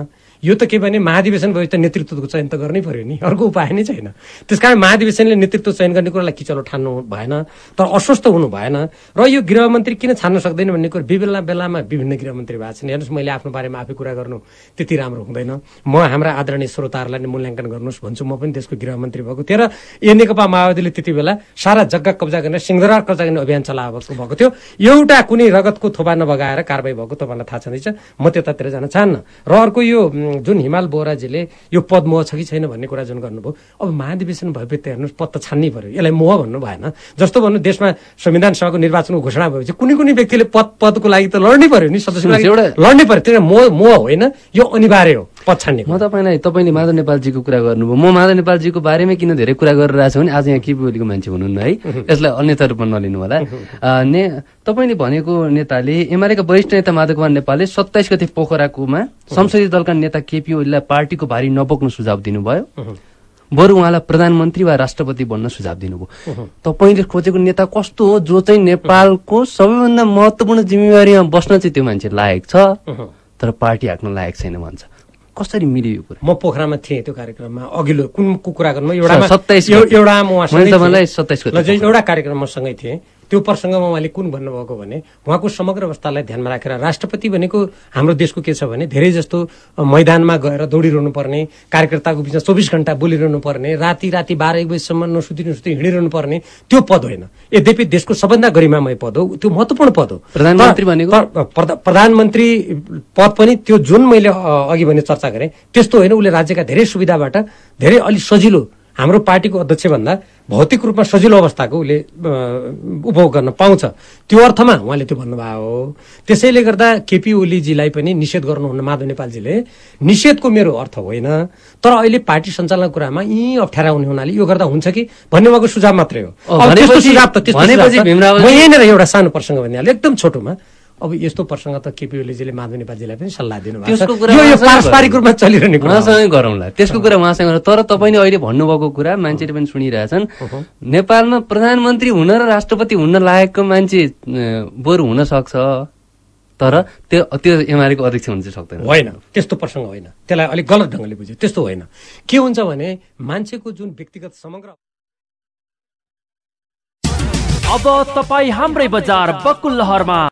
यो त के भने महाधिवेशन भयो त नेतृत्वको चयन त गर्नै पर्यो नि। अर्को उपाय नै छैन। त्यस कारण महाधिवेशनले नेतृत्व चयन गर्ने कुरालाई किचलो ठान्नु भएन तर अस्वस्थ हुनु भएन। र यो गृहमन्त्री किन छान्न सक्दैन भन्ने कुरो विभिन्न बेलामा विभिन्न गृहमन्त्री भएको छन्। हेर्नुहोस् मैले आफ्नो बारेमा आफै कुरा गर्नु त्यति राम्रो हुँदैन। म हाम्रा आदरणीय श्रोताहरूलाई नै मूल्याङ्कन गर्नुहोस् भन्छु। म पनि देशको गृहमन्त्री भएको थिएँ र ए नेकपा माओवादीले त्यति बेला सारा जग्गा कब्जा गर्ने सिंहदरबार कब्जा गर्ने अभियान चलाएको भएको थियो। एउटा कुनै रगतको थोपा नबगाएर कारवाही भएको तपाईँलाई थाहा छँदैछ। म त्यतातिर जान चाहन्न। र अर्को यो जुन हिमाल बोहराजीले यो पद मोह छ कि छैन भन्ने कुरा जुन गर्नुभयो अब महाधिवेशन भएपछि त हेर्नुहोस् पद त छान्नै पर्यो। यसलाई मोह भन्नु भएन। जस्तो भन्नु देशमा संविधान सभाको निर्वाचनको घोषणा भएपछि कुनै कुनै व्यक्तिले पद पदको लागि त लड्नै पर्यो नि सदस्यको लागि एउटा- लड्नै पर्यो। त्यो मोह मोह होइन यो अनिवार्य हो। पद छान्ने म तपाईँलाई तपाईँले माधव नेपालजीको कुरा गर्नुभयो। म माधव नेपालजीको बारेमै किन धेरै कुरा गरिरहेको छु भने आज यहाँ ओलीको मान्छे हुनुहुन्न है। यसलाई अन्यथा रूपमा नलिनु होला। ने तपाईँले भनेको नेताले एमालेका वरिष्ठ नेता माधव कुमार नेपालले सत्ताइस गते पोखराकोमा संसदीय दलका नेता केपी ओलीलाई पार्टीको भारी नबोक्नु सुझाव दिनुभयो। बरु उहाँलाई प्रधानमन्त्री वा राष्ट्रपति बन्न सुझाव दिनुभयो। तपाईँले खोजेको नेता कस्तो हो जो चाहिँ नेपालको सबैभन्दा महत्वपूर्ण जिम्मेवारीमा बस्न चाहिँ त्यो मान्छे लायक छ तर पार्टी हाँक्न लायक छैन भन्छ। कसरी मिल्यो यो कुरा? म पोखरामा थिएँ त्यो कार्यक्रममा। अघिल्लो कुन कुरा गर्नु? एउटा। एउटा म एउटा कार्यक्रममा सँगै थिएँ। त्यो प्रसङ्गमा उहाँले कुन भन्नुभएको भने उहाँको समग्र अवस्थालाई ध्यानमा राखेर राष्ट्रपति भनेको हाम्रो देशको के छ भने धेरै जस्तो मैदानमा गएर दौडिरहनु पर्ने कार्यकर्ताको बिचमा चौबिस घन्टा बोलिरहनु पर्ने राति राति बाह्र एक बजीसम्म नसुति नसुति हिँडिरहनु पर्ने त्यो पद होइन। यद्यपि देशको सबभन्दा गरिमामय पद हो त्यो महत्वपूर्ण पद हो। प्रधानमन्त्री तर- भनेको? तर- प्रधा- प्रधानमन्त्री पद पनि त्यो जुन मैले अघि भने चर्चा गरेँ त्यस्तो होइन। उसले राज्यका धेरै सुविधाबाट धेरै अलिक सजिलो हाम्रो पार्टीको अध्यक्षभन्दा भौतिक रूपमा सजिलो अवस्थाको उसले उपभोग गर्न पाउँछ। त्यो अर्थमा उहाँले त्यो भन्नुभयो। हो त्यसैले गर्दा केपी ओलीजीलाई पनि निषेध गर्नुहुन्न माधव नेपालजीले। निषेधको मेरो अर्थ होइन तर अहिले पार्टी सञ्चालन कुरामा यी अप्ठ्यारा हुने हुनाले यो गर्दा हुन्छ कि? भन्ने उहाँको सुझाव मात्रै हो। सुझाव त त्यस्तो एउटा सानो प्रसङ्ग भनिहालेँ एकदम छोटोमा। अब यस्तो प्रसङ्ग त केपी ओलीजीले माधव नेपालजीलाई पनि सल्लाह दिनुभएको त्यसको छ। कुरा पारस्परिक। रूपमा चलिरहने। उहाँसँगै गरौँला। त्यसको कुरा उहाँसँग गरौँ। तर तपाईँले अहिले भन्नुभएको कुरा मान्छेले पनि सुनिरहेछन्। नेपालमा प्रधानमन्त्री हुन र राष्ट्रपति हुन लायकको मान्छे बरु हुन सक्छ। तर त्यो त्यो एमालेको अध्यक्ष हुन चाहिँ सक्दैन। होइन। त्यस्तो प्रसङ्ग होइन। त्यसलाई अलिक गलत ढङ्गले बुझ्यो। त्यस्तो होइन। के हुन्छ भने मान्छेको जुन व्यक्तिगत समग्र अब तपाईँ हाम्रै बजार बकुल लहरमा